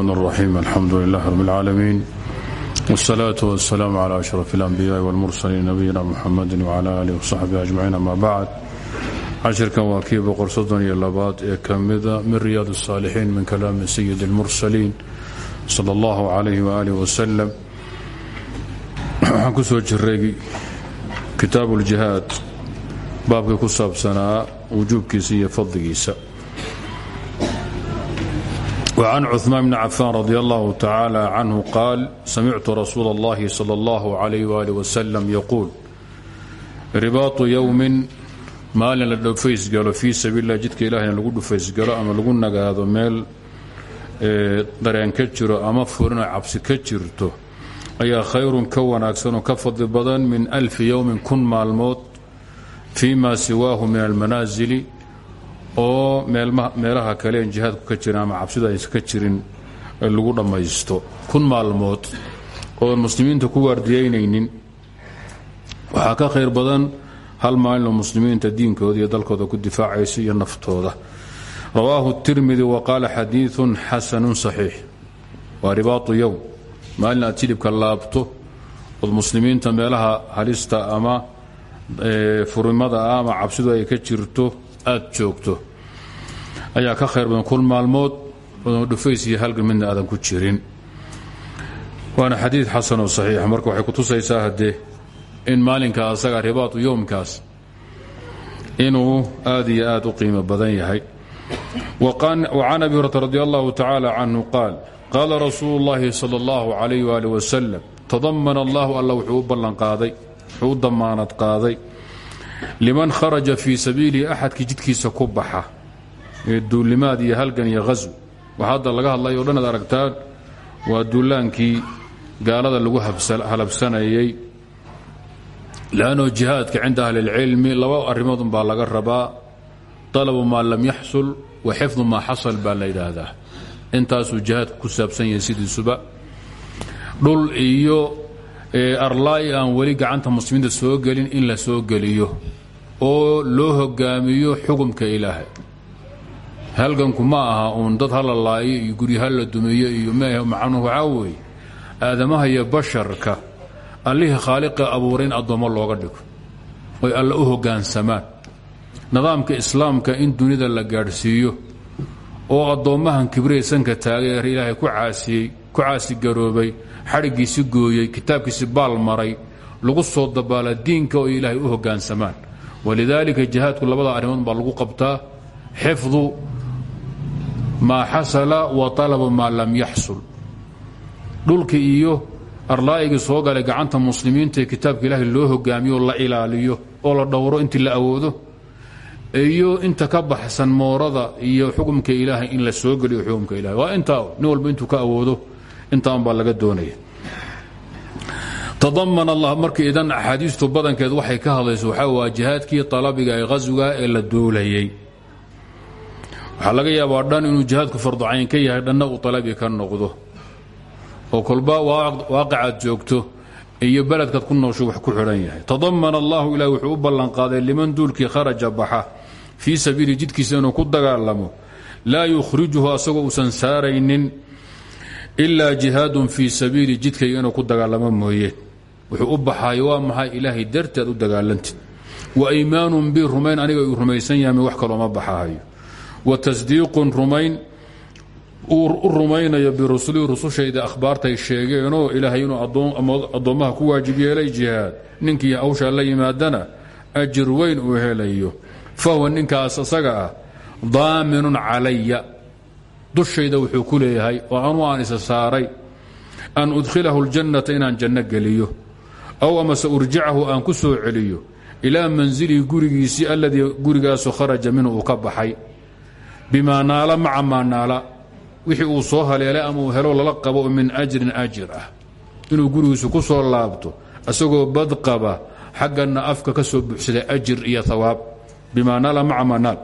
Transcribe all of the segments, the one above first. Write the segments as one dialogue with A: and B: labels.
A: الرحمن الرحيم الحمد لله رب العالمين والصلاة والسلام على أشرف الأنبياء والمرسلين نبينا محمد وعلى آله وصحبه أجمعين أما بعد cashirkan waa kii boqor soddon iyo labaad ee ka mida min riyaad الsaalixiin min kalaami sayid اlmursaliin sala اllahu calayh waaalih wasalam waxaan ku soo jiray kitaabu اljihaad baabkii ku saabsanaa wujuubkiisa iyo fadligiisa وعن cثmaan بن cafاn رضي الله تعالى عنه قال سمعت رsuuل اللhi صلى الله عليه وaله وسلم يقول ribaaط يوم maalin la dhufaysgalo fii sabiil lah jidka ilahina lagu dhufaysgalo ama lagu nagaado meel dareen ka jiro ama furino cabsi ka jirto ayaa khayrun ka wanaagsanoo ka fadli badan min alfi yowmin kun maalmood fii ma siwaahu min almanaasili oo meelaha kale en jihaadku ka jirin ama cabsida aysan jirin lagu dhammaysto kun maalmood ooan muslimiinta ku waardiyaynaynin. Waxaa ka khayr badan hal maalinoo muslimiinta diinkooda iyo dalkooda ku difaacaysa iyo naftooda. Rawaahu tirmidi wa qaala xadiiun xasanun saxiix. Waa ribaatu yowm maalin aad jilibka laabto muslimiinta meelaha halista ama furimada ama cabsidu ay ka jirto aad joogto ayaa ka khayr badan kun maalmood oodan dhufays iyo halgan midna aadan ku jirin waana xadiid xasanoo saxiixa marka waxay kutusaysaa haddee in maalinka asaga ribaatu yowmkaas inuu aad iyo aad u qiimo badan yahay وcan abi hurata radi allahu tacala canhu qaal qaala rasuulu اllahi salى اllahu عalayh wali wasalam tadamana allahu alla wuxuu u ballanqaaday wuxuu u damaanad qaaday liman kharaja fii sabiilihi axadkii jidkiisa ku baxa duulimaad iyo halgan iyo hasw waxa hadda laga hadlay o dhan ad aragtaan waa duulaankii gaalada lagu halabsanayay. Lanno jihaadka cinda ahli اlcilmi laba arrimoodun baa laga rabaa. طalabu maa lam yaxsul wa xifdu maa xasal baa la yidhaahdaa. Intaasuu jihaadku ku saabsan yahay sidiisuba. Dhul iyo arlaa'i aan weli gacanta muslimiinta soo gelin in la soo geliyo oo loo hogaamiyo xukumka ilaahay. Halganku ma aha uun dad hala laayo iyo guryo hala dumiyo iyo macnuhu waxaa weeye. Aadamaha iyo basharka allihii khaaliqa abuuray in addoommo looga dhigo. Oy alle u hoggaansamaan nidaamka islaamka in dunida la gaadhsiiyo oo addoommahan kibraysanka taagay ee ilaahay ku caasiyey ku caasigaroobay xadhiggiisi gooyey kitaabkiisi baal maray lagu soo dabaala diinka oo ilaahay u hoggaansamaan walidaalika jihaadku labada arrimood baa lagu qabtaa xifdu maa xasala wa talabu maa lam yaxsul. Dhulka iyo arlaa'igii soo galay gacanta muslimiinta ee kitaabka ilaahay loo hogaamiyo la ilaaliyo oo la dhowro intii la awoodo iyo inta ka baxsan moorada iyo xukumka ilaahay in la soo geliyo xukumka ilahay waa intaa nin walba intuu ka awoodo intaan baa laga doonaya tadaman allah markii idan axaadiistu badankeed waxay ka hadlayso waxaa waa jihaadkii talabiga ee haswiga ee la duulayay waxaa laga yaabaa dhan inuu jihaadku farducayn ka yahay dhanna uu talabi ka noqdo. Oo kolba waaqacaad joogto iyo beledkaad ku noosho wax ku xidhan yahay. Tadamana allahu ilah wuxuu u ballanqaaday liman duulkii kharaja baxa fii sabiili jidkiisa inuu ku dagaalamo laa yukhrijuhu asagoo uusan saaraynin ilaa jihaadun fii sabiili jidkayga ku dagaalamo mooye wuxuu u baxayo waa maxay? Ilaahay darteed u dagaalantid. Wa iimaanun bi rumayn aniga uu rumaysan yahay wax kalooma baxahayo wa tasdiiqun rumayn u rumaynayo birusulii rusushayda akhbaartay sheegeenoo ilaahay inuu addoommaha ku waajib yeelay jihaad ninkii hawshaa la yimaadana ajir weyn uu helayo. Fahuwa ninkaas asaga ah daaminun calaya. Dushayda wuxuu ku leeyahay oo anu aan isa saaray an udkhilahu ljannata inaan janno geliyo aw amase urjicahu aan ku soo celiyo ilaa manzilihi gurigiisii alladii gurigaasu kharaja minhu uu ka baxay. Bimaa naala maca maa wixii uu soo haleelay ama uu helo lala qabo min ajrin ajir ah. Inuu gurigiisu ku soo laabto isagoo badqaba xaggana afka ka soo buuxsaday ajir iyo hawaab bimaa naala maca maa naal.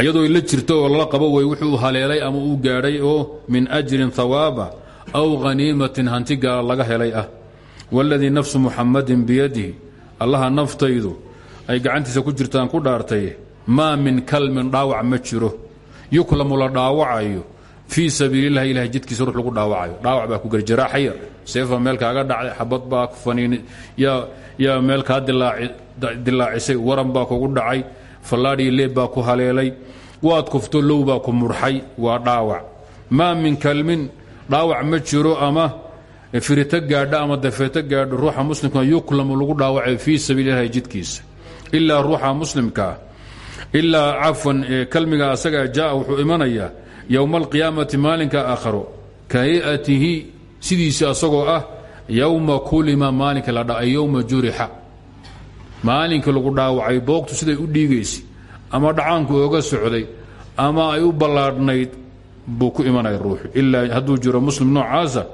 A: Iyadoo la jirto oo lala qabo way wuxuu haleelay ama uu gaadhay oo min ajrin hawaaba aw haniimatin hanti laga helay ah waladii nafsu muxamadin biyadihi allaha naftaydu ay gacantiisa ku jirtaan ku dhaartay maa min kalmin dhaawac ma jiro yuklamu la dhaawacayo fii sabiililahi ilahay jidkiisa ruux lagu dhaawacayo dhaawac baa ku geli jaraaxayar seefa meel kaaga dhacday xabad baa ku faniin yaa meel kaa dilaacisay waran baa kugu dhacay fallaadhii leeb baa ku haleelay waad kufto low baa ku murxay waa dhaawac maa min kalmin dhaawac ma jiro ama firito gaadha ama dafeeto gaadho ruuxa muslimka yuklamu lagu dhaawacay fii sabiililahi jidkiisa. Ilaa ruuxa muslimkaa ilaa cafwan kalmiga asagaa jaa wuxuu imanayaa yowma alqiyaamati maalinka aakharo ka hayatihi sidiisi asagoo ah yowma kulima maalinka la dha yowma jurixa. Maalinka lagu dhaawacay boogtu siday u dhiigaysay ama dhacaanku oga socday ama ay u ballaadhnayd buu ku imanaya ruuxu. Ilaa hadduu jiro muslim noocaasa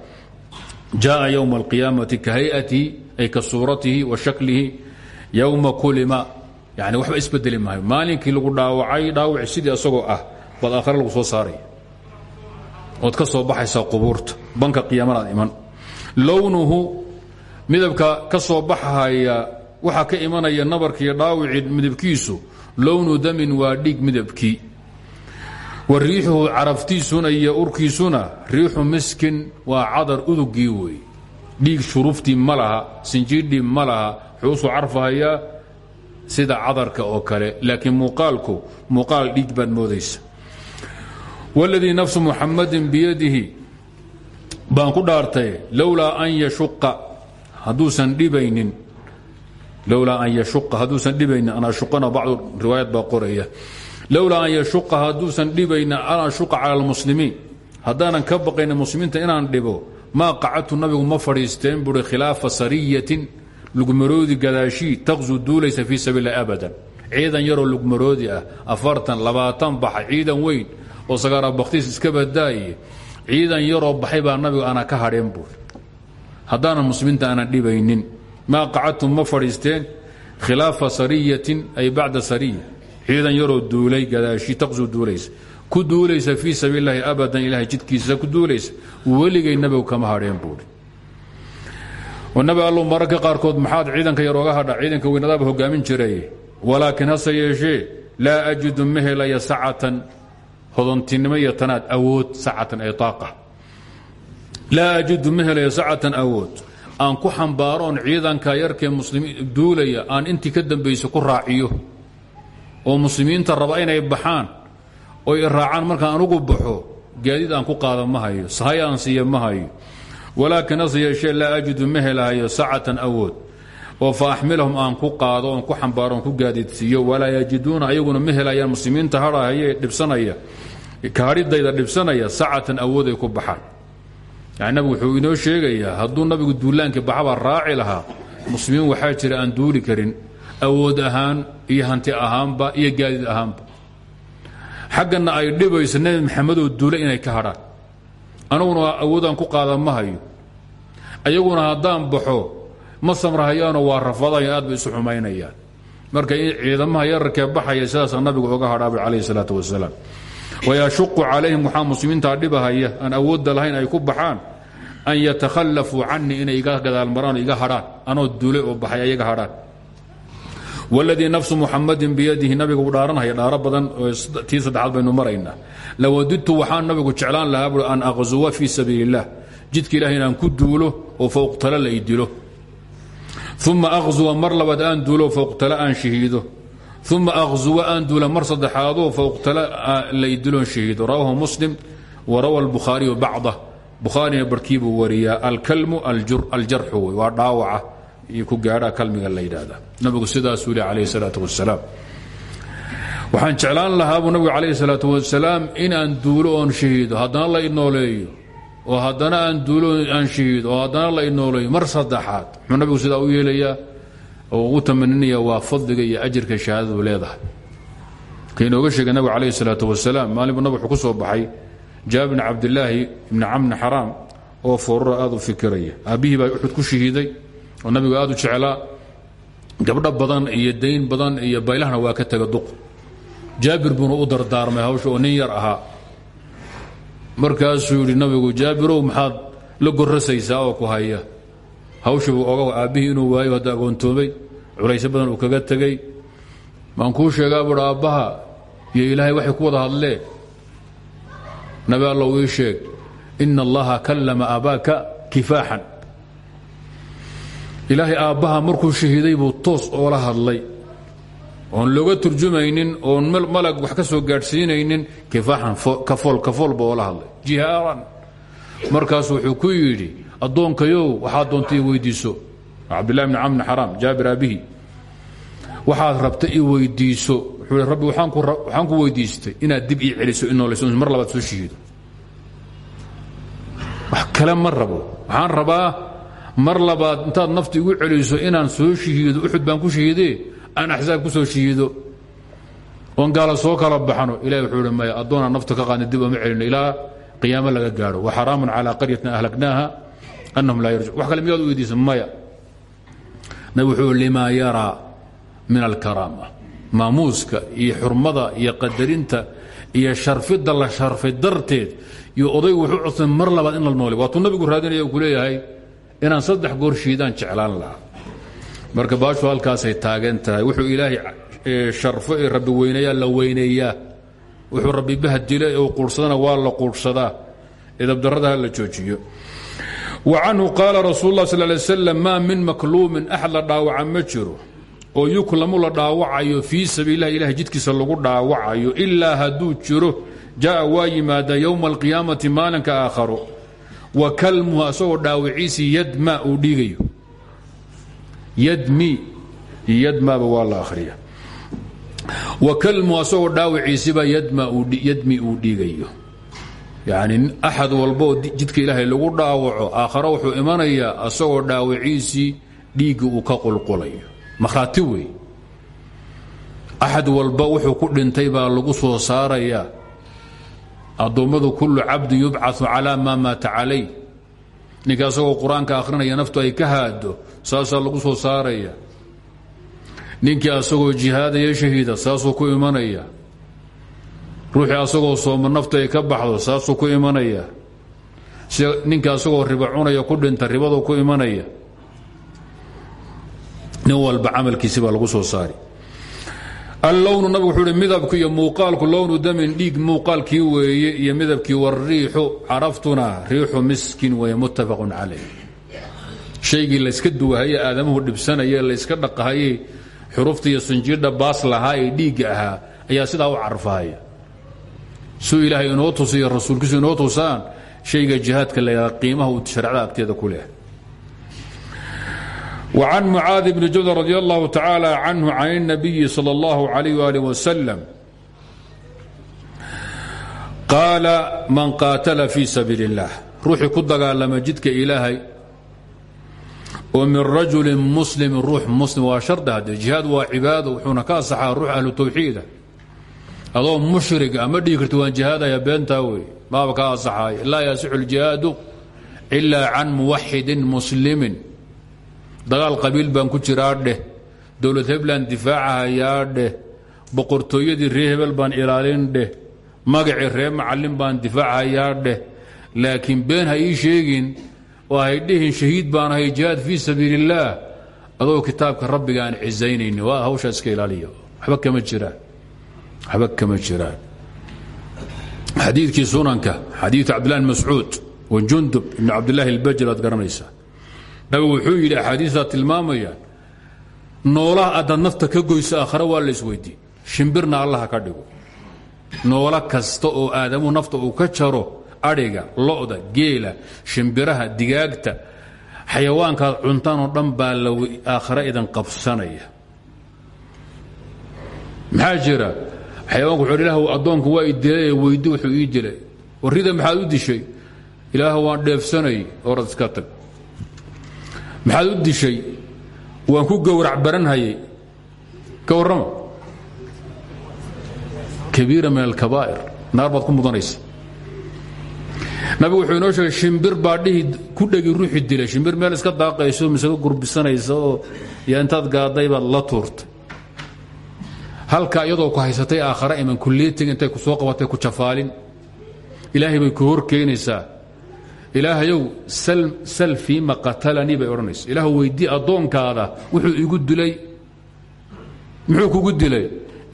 A: jaءa ywma اlqiyaamati ka hayatihi ay ka suuratihi wa shaklihi yowma kulima yani waxba isbedeli maayo maalinkii lagu dhaawacay dhaawaci sidii asagoo ah baad aakhare lagu soo saaraya ood ka soo baxaysaa qubuurta banka qiyaamanaad iman lownuhu midabka ka soo baxahaya waxaa ka imanaya nabarkiiyo dhaawicii midabkiisu lownu damin waa dhiig midabkii wa riixuhu caraftiisuna iyo urkiisuna riixu miskin waa cadar udugii wey dhiig shuruftii ma laha sinjiidhii ma laha wuxuu u soo carfahayaa sida cadarka oo kale. Laakiin muuqaalku muuqaal dhiig baad moodaysa. Wاladii nafsu muxamadin biyadihi baan ku dhaartay lowlaa an yashuqa hadduusan dhibaynin. Lowlaa an yashuqa hadduusan dhibaynin an lowlaa an yashuqa hadduusan dhibaynin an ashuqa cala almuslimiin. Haddaanan ka baqayna muslimiinta inaan dhibo maa qacadtu nabigu ma fadhiisteen buui khilaafa sariyatin lugmaroodi gadaashii taqsu duulaysa fii sabiil lah abadan. Ciidan yaroo lugmaroodi ah afartan labaatan baxa ciidan weyn oo sagaara bakhtiis iska badaaye ciidan yaroo baxay baa ana ka hadheen buuri. Haddaanan muslimiinta aanan dhibaynin maa qacadtum ma fadhiisteen khilaafa sariyatin ay bacda sariya ciidan yaroo duulay gadaashii taqsu duulaysa ku duulaysa fii sabiililaahi abadan ilahay jidkiisa ku duulaysa weligay nabigu kama hadheen buuri. Nabi allow mararka qaarkood maxaad ciidanka yar oga ciidanka weynadaaba hogaamin jiray. Walaakiin hase yeeshee ajidu ma helaya sacatan hodontinimo awood sacatan ay aaqa laa ajidu ma sacatan awood. Aan ku xambaaro oon ciidanka yarkee muslimiin duulaya aan intii ka dambaysa ku raaciyo oo muslimiinta raba inay baxaan oy raacaan markaan anugu baxo gaadiid aan ku qaada ma hayo sahay aan siiya ma hayo. Ajidu ma helahayo sacatan awood oo fa axmilahum aan ku qaado oon ku xambaaro oon ku gaadiidsiiyo walaa yajiduuna ayaguna ma helayaan muslimiinta hadhahaye dhibsanaya kaadhidayda dhibsanaya sacatan awood ay ku baxaan. Yani nabigu wuxuu inoo sheegayaa hadduu nabigu duulaankii baxabaa raaci lahaa muslimiin waxaa jira aan duuli karin awood ahaan iyo hanti ahaanba iyo gaadiid ahaanba. Xaggana ay dhibayso nebi maxamedoo duule inay ka hadhaan anuguna awoodaan ku qaada ma hayo. Ayaguna haddaan baxo ma samrahayaanoo waa rafadayan aad bay isu xumaynayaan. Marka ciidamaha yararkee baxaya sidaasaa nabigu oga hadhaabay calayhi salaatu wasalaam. Wayashuqu calayhim waxaa muslimiintaa dhibahaya aan awoodda lahayn ay ku baxaan an yatakhallafuu canii inay iga gadaalmaraan iga hadhaan anoo duulay oo baxay ayaga hadhaan wladii nafsu muxamadin biyadihi nabiga uu dhaaranhaya dhaaro badan tii saddexaad baynu maraynaa lawadidtu waxaan nabigu jeclaan lahaa bui an aqzuwa fii sabiili اllah jidka ilahi inaan ku duulo oo fowqtalo la idilo uma aqzuwa mar labaad aan duulo fowqtalo aan shahiido. Uma aqzuwa aan duula mar saddexaadoo fowqtalo la idiloon shahiido. Rawahu muslim warawa albukhaariyu bacdah. Bukhaarina barkii buu wariyaa alkalmu aljarxu wey waa dhaawaca iyo ku gaadha kalmiga la yidhaahda nabigu sidaasuu le calayhi salaatu wasalaam waxaan jeclaan lahaa buu nabigu salaatu wasalaam inaan duulo oon shahiido. Haddana la inooleeyo oo haddana aan duulo aan shahiido. Oo la inooleeyo mar saddexaad muxuu sidaa u yeelayaa oo ugu tamaninaya waa fadliga iyo ajirka shahaadadu leedahay. Ka inooga sheegay nabigu calayhi salaatu wasalaam maalin buu nabig wuxuu ku soo baxay jaabir bni cabdilaahi ibni camni oo foorara aad u fikiraya. Baa uxud ku shahiiday oo nabigu aad u jeclaa gabdho badan iyo dayn badan iyo baylahna waa ka taga duq. Jaabir buuna u dardaarmay hawsha oo nin yar ahaa. Markaasuu yidhi nabigu jaabirow maxaad la gorrasaysaa oo ku haya? Hawsha buu oga aabbihii inuu waayo hadda agoontoomay culaysyo badan uu kaga tegey maan kuu sheegaa buuhi iyo ilaahay waxay ku wada hadleen nabi allow ii sheeg ina allaha kallama aabaaka kifaaxan ilaahay aabbaha markuu shahiiday buu toos oola hadlay. Oon looga turjumaynin oon malag wax ka soo gaadhsiinaynin kifaaxan kafool kafool buu oola hadlay. Jihaaran. Markaas wuxuu ku yidhi addoonkayow waxaad doonta i weydiiso. Cabdillahi bni camr bni xaraam jaabir aabihi. Waxaad rabta i weydiiso. Wuxuu rabbi waxaan ku weydiistay inaad dib ii celiso in noolayso mar labaad soo shahiido. Wax kale ma rabo. Waxaan rabaa mar labaad intaad nafta igu celiso inaan soo shahiido uxud baan ku shahiidee aan axsaab ku soo shahiido oon gaala soo kala baxno ilahi wuxuu hi maya addoonaan nafta ka qaadna dib ooma celino ilaa qiyaamo laga gaadho. Wa xaraamun calaa qaryatin ahlaknaaha annahum laa yarjic wax kale miyaad u weydiisa maya nabi wuxuu limaa yaraa min alkaraama. Maamuuska iyo xurmada iyo qadarinta iyo sharfidda la sharfay darteed iyo odaygu wuxuu codsan mar labaad in la noole waatuu nabigu raadinaya uu ku leeyahay inaan saddex goor shiidaan jeclaan lahaa. Marka baashu halkaasay taagan tahay wuxuu ilaahay sharfo rabbi weynayaa la weyneeyaa. Wuxuu rabbi bahdila ee quudhsadana waa la quudhsadaa edabdarrada ha la joojiyo. Wa canhu qaala rasuul lah sal lay slam min makluumin axad la dhaawaca oo yuklamu la dhaawacayo fii sabiililah ilahay jidkiisa lagu dhaawacayo ilaa hadduu jiro ja'a waa yimaada yowma alqiyaamati maalinka aakharo wa kalmuhu asagoo dhaawiciisii yadma uu dhiigayo. Yadmi yadmaba waa la akhriya. Wa kalmuhu asagoo dhaawiciisiba yadmi uu dhiigayo. Yacni axad walbaoo jidka ilaahay lagu dhaawaco aakharo wuxuu imanayaa asagoo dhaawiciisii dhiigga uu ka qulqulayo. Makhraati wey axad walba wuxuu ku dhintay baa lagu soo saarayaa addoommadu kullu cabdin yubcau calaa maa maata calay. Ninka asagoo qur'aanka akhrinaya naftu ay ka haado saasaa lagu soo saaraya. Ninkii asagoo jihaadaya shahiida saasuu ku imanaya. Ruuxii asagoo sooma naftu ay ka baxdo saasuu ku imanaya. Ninka asagoo riba cunaya ku dhinta ribaduu ku imanaya. Nin walba camalkiisi lagu soo saari allownu nabigu wuxuu hi midabku iyo muuqaalku lownu damin dhiig muuqaalkii weeye iyo midabkii wariixu caraftuna riixu miskin weye muttafaqun calayh. Shaygii layska duwahaye aadamuhu dhibsanaye layska dhaqahaye xurufta iyo sanjiidha baas lahaa ee dhiigga ayaa sidaa u carfahaya suu ilaahay inoo tusiyo rasuulkiisu inoo tusaan shayga jihaadka layaa qiimaha uu sharcada agteeda وعن معاذ بن جبل رضي الله تعالى عنه عن النبي صلى الله عليه وآله وسلم قال من قاتل في سبيل الله روحي كدقالما جدك إلهي ومن رجل مسلم روح مسلم وشرد هذا الجهاد وعباده وحونا كاسحا روح أهل التوحيد أضو مشرق أما ديكرت وان جهاد يا بنتاوي ما بكا صحاي لا يصح الجهاد إلا عن موحد مسلم dagaal qabiil baan ku jiraa dheh. Dowlad hebland difaacahayaa dheh. Boqortooyadii ree hebel baan ilaalin dheh. Magacii ree macallin baan difaacahayaa dheh. Laakiin been ha ii sheegin oo hay dhihin shahiid baan ahay jihaad fii sabiilillaah. Adoo kitaabka rabbiga aan cisaynayni waa hawshaa iska ilaaliya waxba kama jiraan waxba kama jiraan xadiidkii sunanka xadiidu cabdillahi mascuud wa jundub ibn cabdillaahi albajr aad garanaysaa nabigu wuxuu yidhi axaadiistaa tilmaamayaan noolaha addaad nafta ka goyso aakhare waa la isweydiin shimbirna allaha ka dhigo. Noolo kasta oo aadamuhu nafta uu ka jaro adhiga lo'da geela shimbiraha digaagta xayawaankaad cuntaan oo dhan baa la aakhare idan qabsanaya. Maxaa jira? Wuxuu ilaah addoonku waa i dilay wuxuu ii dilay warrida maxaad u dishay? Ilaah waan dheefsanay orad iska tag maxaad u dishay? Waan ku gowrac baranhayay ka kabiira min alkabaa'ir. Naar ku mudanaysa. Nabigu wuxuu inoo sheegay shimbir baa ku dhegi ruuxi dilay shimbir meel iska daaqayso mise ka gurbisanaysa yaa intaad gaadday baad la tuurtay. Halka iyadoo ku haysatay aakhare iman kulliyatig intay ku soo qabatay ku jafaalin. Ilaahay bay ku hor keenaysaa ilaahayow sal fiima qatalanii bay odhanaysa. Ilaah weydii addoonkaada wuxuu igu dilay. Muxuu kugu dilay?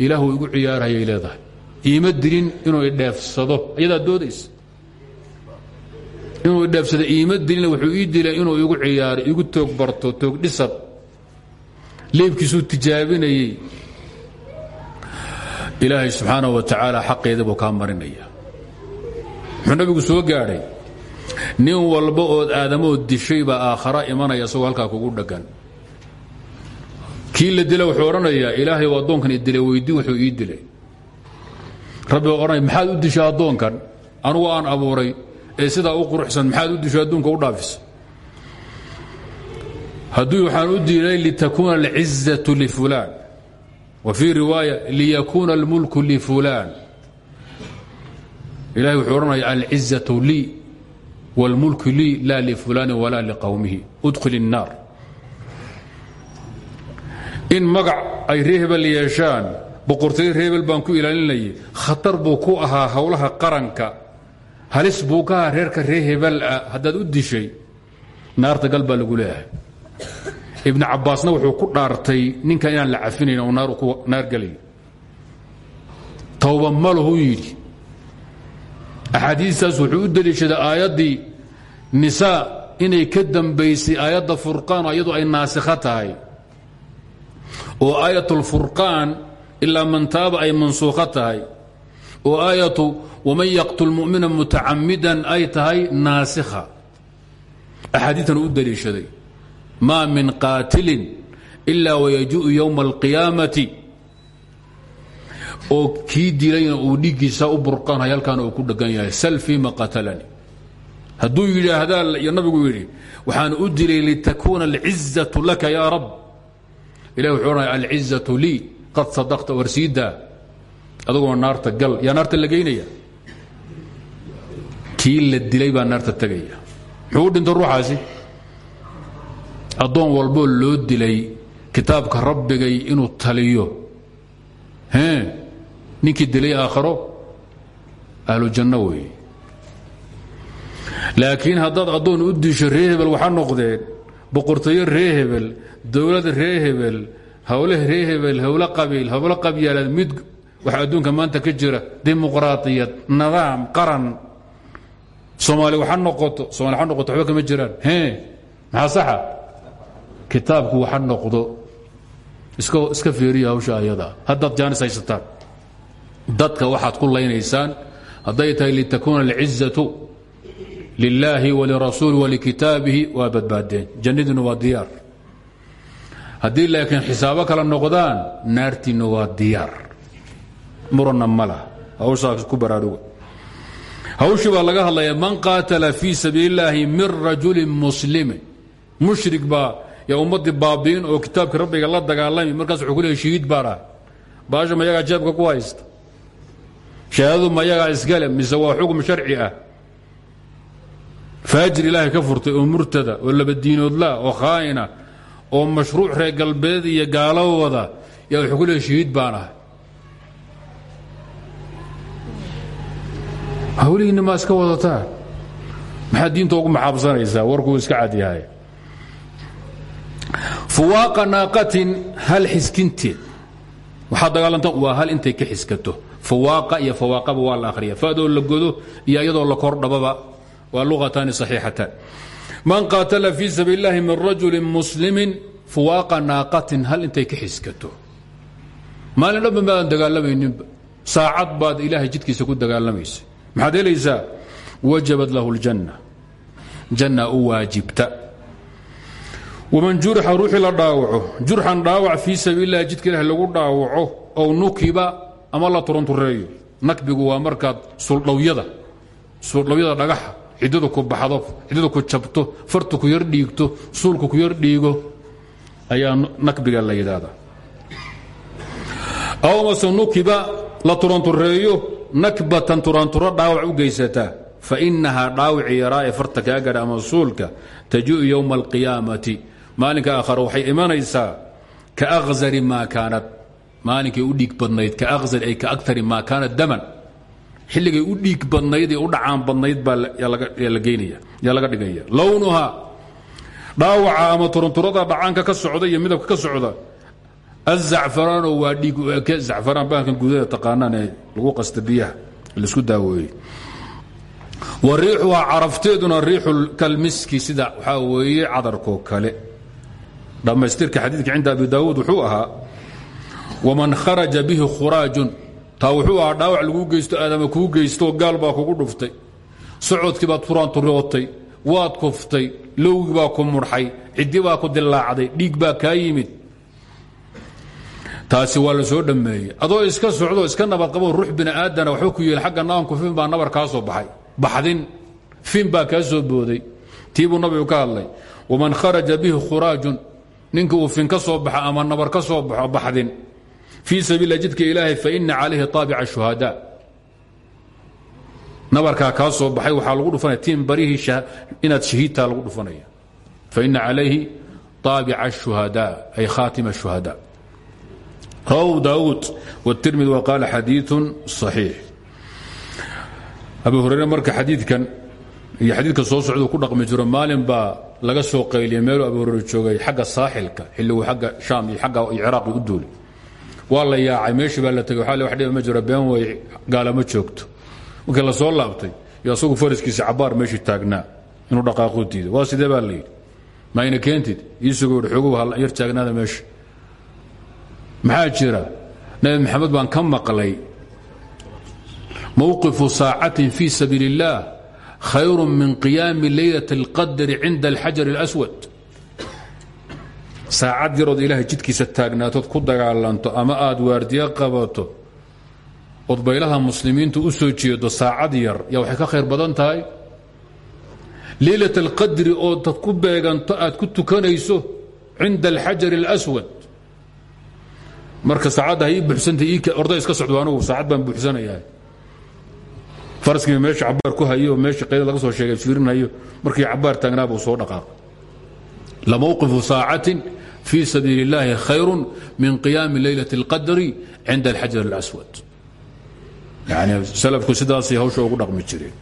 A: Ilaahuu igu ciyaarhayay leedahay. Iima dilin inuu idheefsado iyadaa doodaysa. Inuu dheebsada iima dilina wuxuu ii dilay inuu igu ciyaaray igu toog barto toog dhisad leebkiisuu tijaabinayey. Ilaahay subxaanaه wa tacaala xaqeeda buu kaa marinaya nabigu soo gaadhay nin walba ood aadamood dishaybaa aakhara imanaya isagoo halkaa kugu dhagan kii la dila wuxuu odhanayaa ilaahay addoonkan idilay wuxuu ii dilay rabbi odhanay maxaad u dishay addoonkan? Anugu aan abuuray ee sidaa u quruxsan maxaad u dishay adduunka u dhaafisa hadduu waxaan u diilay litakuuna alcizatu lifulaan wa fii riwaaya liyakuuna almulku lifulaan ilahay wuxuu odhanaya alcizatu lii wاlmulku lii laa lifulaani walaa liqowmihi udkhil الnaar in magac ay ree hebel yeeshaan boqortooy ree hebel baan ku ilaalinayay khatar buu ku ahaa howlaha qaranka halis buu ka ahaa reerka ree hebel ah haddaad u dishay naarta gal baa lagu leeyahay ibn cabbaasna wuxuu ku dhaartay ninka inaan la cafinayn oo naar gelayo towba malahu yidhi axaadiistaas wuxuu u deliishaday aayaddii nisaa inay ka dambaysay aayadda furqaan iyadoo ay naasikho tahay. oo aayatulfurqaan ilaa man taaba ay mansuukho tahay. oo aayatu waman yaqtul mumina mutacamidan ay tahay naasikha. axaadiistan u deliishaday maa min qaatilin ilaa wayajuءu ywma alqiyaamati oo kii dilayna uu dhiiggiisa u burqanhay halkaana uu ku dhegan yahay. Sal fiima qatalani. Hadduu yidhaahdaa nabigu yidhi waxaan u dilay litakuuna alcizaة laka ya rab. Ilah wuxuu odhanaya alcizaةu lii qad sadaqta warsiidaa adagoo naarta gal yaa naarta la geynaya? Kii la dilay baa naarta tegaya. Muxuu u ruuxaasi? Addoon walboo loo dilay kitaabka rabbigay inuu taliyo ninkii dilay aakharo ahlu janno weeye. Laakiin haddaad addoon u disho ree hebel waxaa noqdeen boqortooyo ree hebel dowlad ree hebel howle ree hebel howlo qabiil howlo qabyaalaad mid waxa adduunka maanta ka jira dimuqraatiyad nidaam qaran. Soomaali waxa noqoto somaali waxa noqoto waxba kama jiraan. Maxaa saxa? Kitaabku waxa noqdo. Iska feeriya hawsha ayada. Haddaad jaanis haysataan dadka waxaad ku laynaysaan hadday tahay litakuuna alcizatu lilaahi walirasuuli walikitaabihi waa badbaadeen. Jannadiina waa diyaar. Haddii laakiin xisaabo kala noqdaan naartiinna waa diyaar. Muranna ma lah hawshaas ku baraaruga. Hawshii baa laga hadlaya man qaatala fii sabiili min rajulin muslimin. Mushrik baa yaa ummaddii baabi'in oo kitaabkii rabbiga la dagaalami markaas wuxuu ku leey shahiid ah jeebka ku haysta shahaadadu mayagaa iskale mise waa xukm sharci ah? Faajir ilaahay ka furtay oo murtada oo labadiinoodla oo khaa'ina oo mashruuc reer galbeed iyo gaalo wada yaa wuxuu ku leey shahiid baan ah hawlihiinna maa iska wadataan maxaad diinta ugu maxaabsanaysaa? Warkuu iska cadyahay fuwaaqa naaqatin hal xiskinteed. Waxaad dagaalantaan waa hal intay ka xiskato fuwaaqa iyo fawaaqaba waa la akhriya fadoo la godo iyo iyadoo la kordhababa waa luqataani saxiixataan man qaatala fii sabiil اllahi min rajuli muslimin fuwaaqa naaqatin hal intay ka xiskato maalin dhanba maadan dagaalamayninba saacad baad ilaahay jidkiisa ku dagaalamaysa maxaad helaysaa wajabad lahu اljanna janna u waajibta waman jurixa ruuxii la dhaawaco jurxan dhaawac fii sabiil اllahi jidka ilaah lagu dhaawaco ow nukiba ama la turantureeyo nakbigu waa markaad suldhawyada suldhawyada dhagaxa ciddadu ku baxdo ciddadu ku jabto fartu ku yar dhiigto suulku ku yar dhiigo ayaa nakbiga la yidhaahdaa. Aw mase nukiba la turantureeyo nakbatan turanturo dhaawac u geysataa fa inahaa dhaawici yaraa ee farta kaa gadha ama suulka tajiu yowma alqiyaamati. Maalinka aakhare waxay imanaysaa ka akhzari maa kaanad maalinkay u dhiig badnayd ka akhzari ay ka agtari maa kaanat daman. Xilligay u dhiig badnayd ee u dhacaan badnayd baa la geynaya yaa laga dhigaya. Lownuhaa dhaawaca ama turanturada dhacaanka ka socda iyo midabka ka socda. Azacfaraanoo waa dhiig zacfaraan baankan guudada taqaanaan ee lagu qasta biyaha la isku daaweeyey wa riixuhaa carafteeduna riixu kalmiski sida waxaa weeye cadarkoo kale. Dhammaystirka xadiidka cinda abi daawuud wuxuu ahaa waman kharaja bihi khuraajun. Taa wuxuu ahaa dhaawac laguu geysto aadama kuu geysto gaal kugu dhuftay. Socodkii baad furaanturootay waad kuftay lowgii ku mudxay ciddi baa ku dilaacday dhiig baa yimid. Taasi waa soo dhammeeyey. Adoo iska socdo iska nabadqabo ruux bini'aadana waxuu ku yeeli xagga naanku fin baa nabar kaa soo baxay. Baxdin fin baa kaa soo booday. Tii buu nabigu ka hadlay waman kharaja bihi khuraajun. Ninka uu fin ka soo baxa ama nabar ka soo baxo baxdin fii sabiila jidka ilaahay faina calayhi taabica shuhada nabarkaa kaa soo baxay waxaa lagu dhufanaya tiin barihii inaad shahiidtaa lagu dhufanaya. Faina calayhi taabica shuhada ay khaatima shuhada rawahu daawuud wاtirmidi wa qaala xadiiu صaxiix abu hurayre marka xadiikan iyo xadiidka soo socduu ku dhaqmi jiro maalin baa laga soo qayliyay meeluu abu hurayre joogay xagga saaxilka xilligu agga shaam iyo agga ciraaqi u duuli waa la yaacay meeshii baa la tegay waa wax dhiba ma jiro been way gaalama joogto markii la soo laabtay yo asagu faraskiisa cabaar meeshii taagnaa inuu dhaqaaquu diido waa sidee baa la yidhi ma ayna keentid iisugoo xoogow ha yar taagnaada meesha maxaa jira nabi maxamed baan ka maqlay mowqifu saacatin fii sabiil اllah khayru min qiyaami leylaة اlqadri cinda alxajar اlaswad saacad yarood ilaahay jidkiisa taagnaatood ku dagaalanto ama aad waardiyo qabato ood baylaha muslimiintu u soo jeedo saacad yar yaa waxay ka khayr badan tahay? Leylat alqadri oo tad ku beeganto aad ku tukanayso cinda alxajar اlswad marka saacadda hay buusantaorda iska socdo saacad baan buuxsanayahay faraskiiba meesha cabaar ku hayo meeshii qayda laga soo sheegay fiirinhayo markii cabaar taagnaabuu soo dhaqaaqay. Lamawqifu saacatin fii sabiil اllaahi khayru min qiyaami leylaة اlqadri cinda alxajar اlaswad yani salafku sidaasay hawsha ugu dhaqmi jireen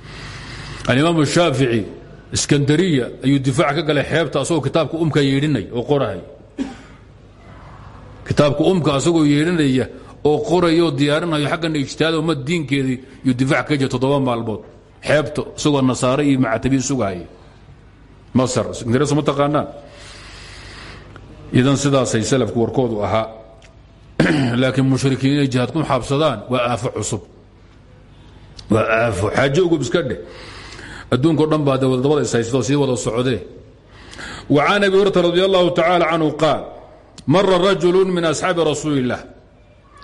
A: alimaam shaafici iskandariya ayuu difaac ka galay xeebta asagoo kitaabka umka yeedhinay oo qorahay kitaabka umka asagoo yeedhinaya oo qorayoo diyaarinayo xaggana ijtihaada ummad diinkeedii yuu difaac ka jira toddoba maalmood xeebta isagoo nasaare iyo macatabiin sugahaya masar iskandariya ma taqaanaan idan sidaasay salafku warkoodu ahaa laakiin mushrikiin inay jihaad ku xaabsadaan waa aafo cusub. Waa aafo. Xaajo ugub iska dheh. Adduunko dhan baa dabada ishaysto sii wada socdee. Wa can abi hurata radi allahu tacaala qaal mara rajulu min asxaabi rasuuli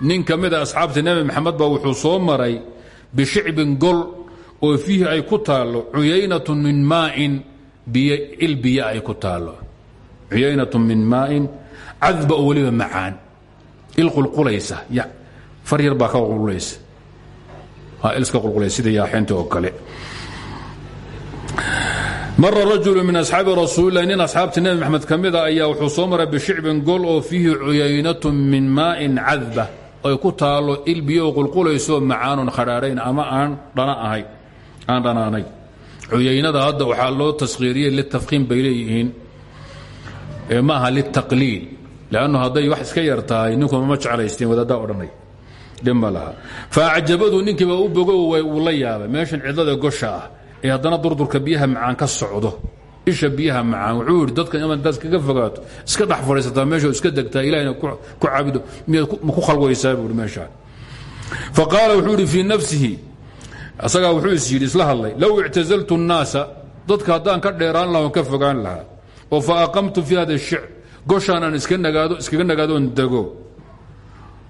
A: nin ka mida asxaabta nebi baa wuxuu soo maray bishicbin gol oo fiihi ay ku taallo cuyaynatu min maain il biyo ay ku taallo cuyaynatu min maain cadba oo weliba macaan. Il qulqulaysa far yar baa ka qulqulaysa. Ilska qulqulaysa sida yaaxeynta oo kale. Mara rajulu min asxaabi rasuulilah nin asxaabta nebi maxamed ka mida ayaa wuxuu soo maray bishicbin gol oo fiihi cuyaynatu min maain cadba. Ay ku taallo il biyo qulqulaysoo macaanun khadhaarayn ama aan dhanaanay cuyaynada hadda waxaa loo taskhiiriyey litafkiim bay leeyihiin ma aha litaqliil. Lannu hadday wax iska yar tahay ninkuma ma jeclaysteen wadaaddaa odhanay. Dhibma laha. Faacjabadu ninkiiba u bogo wuu la yaabay. Meeshan cidlada gosha ah ee haddana durdurka biyaha macaan ka socdo. Isha biyaha macaan wuxuu yidhi dadka inaad daad kaga fogaato iska dhex fadhiisataa meesha iska degtaa ilahina ku caabudo miyaad ku khalwaysaa buui meeshaan. Fa qaala wuxuu yidhi fii nafsihi. Asagaa wuxuu is yidhi isla hadlay low ictazaltu الnaasa dadka haddaan ka dheeraan laha on ka fogaan lahaa oo fa aqamtu fi hada الshicr goshaan aan iska nagaado iskaga nagaadoon dego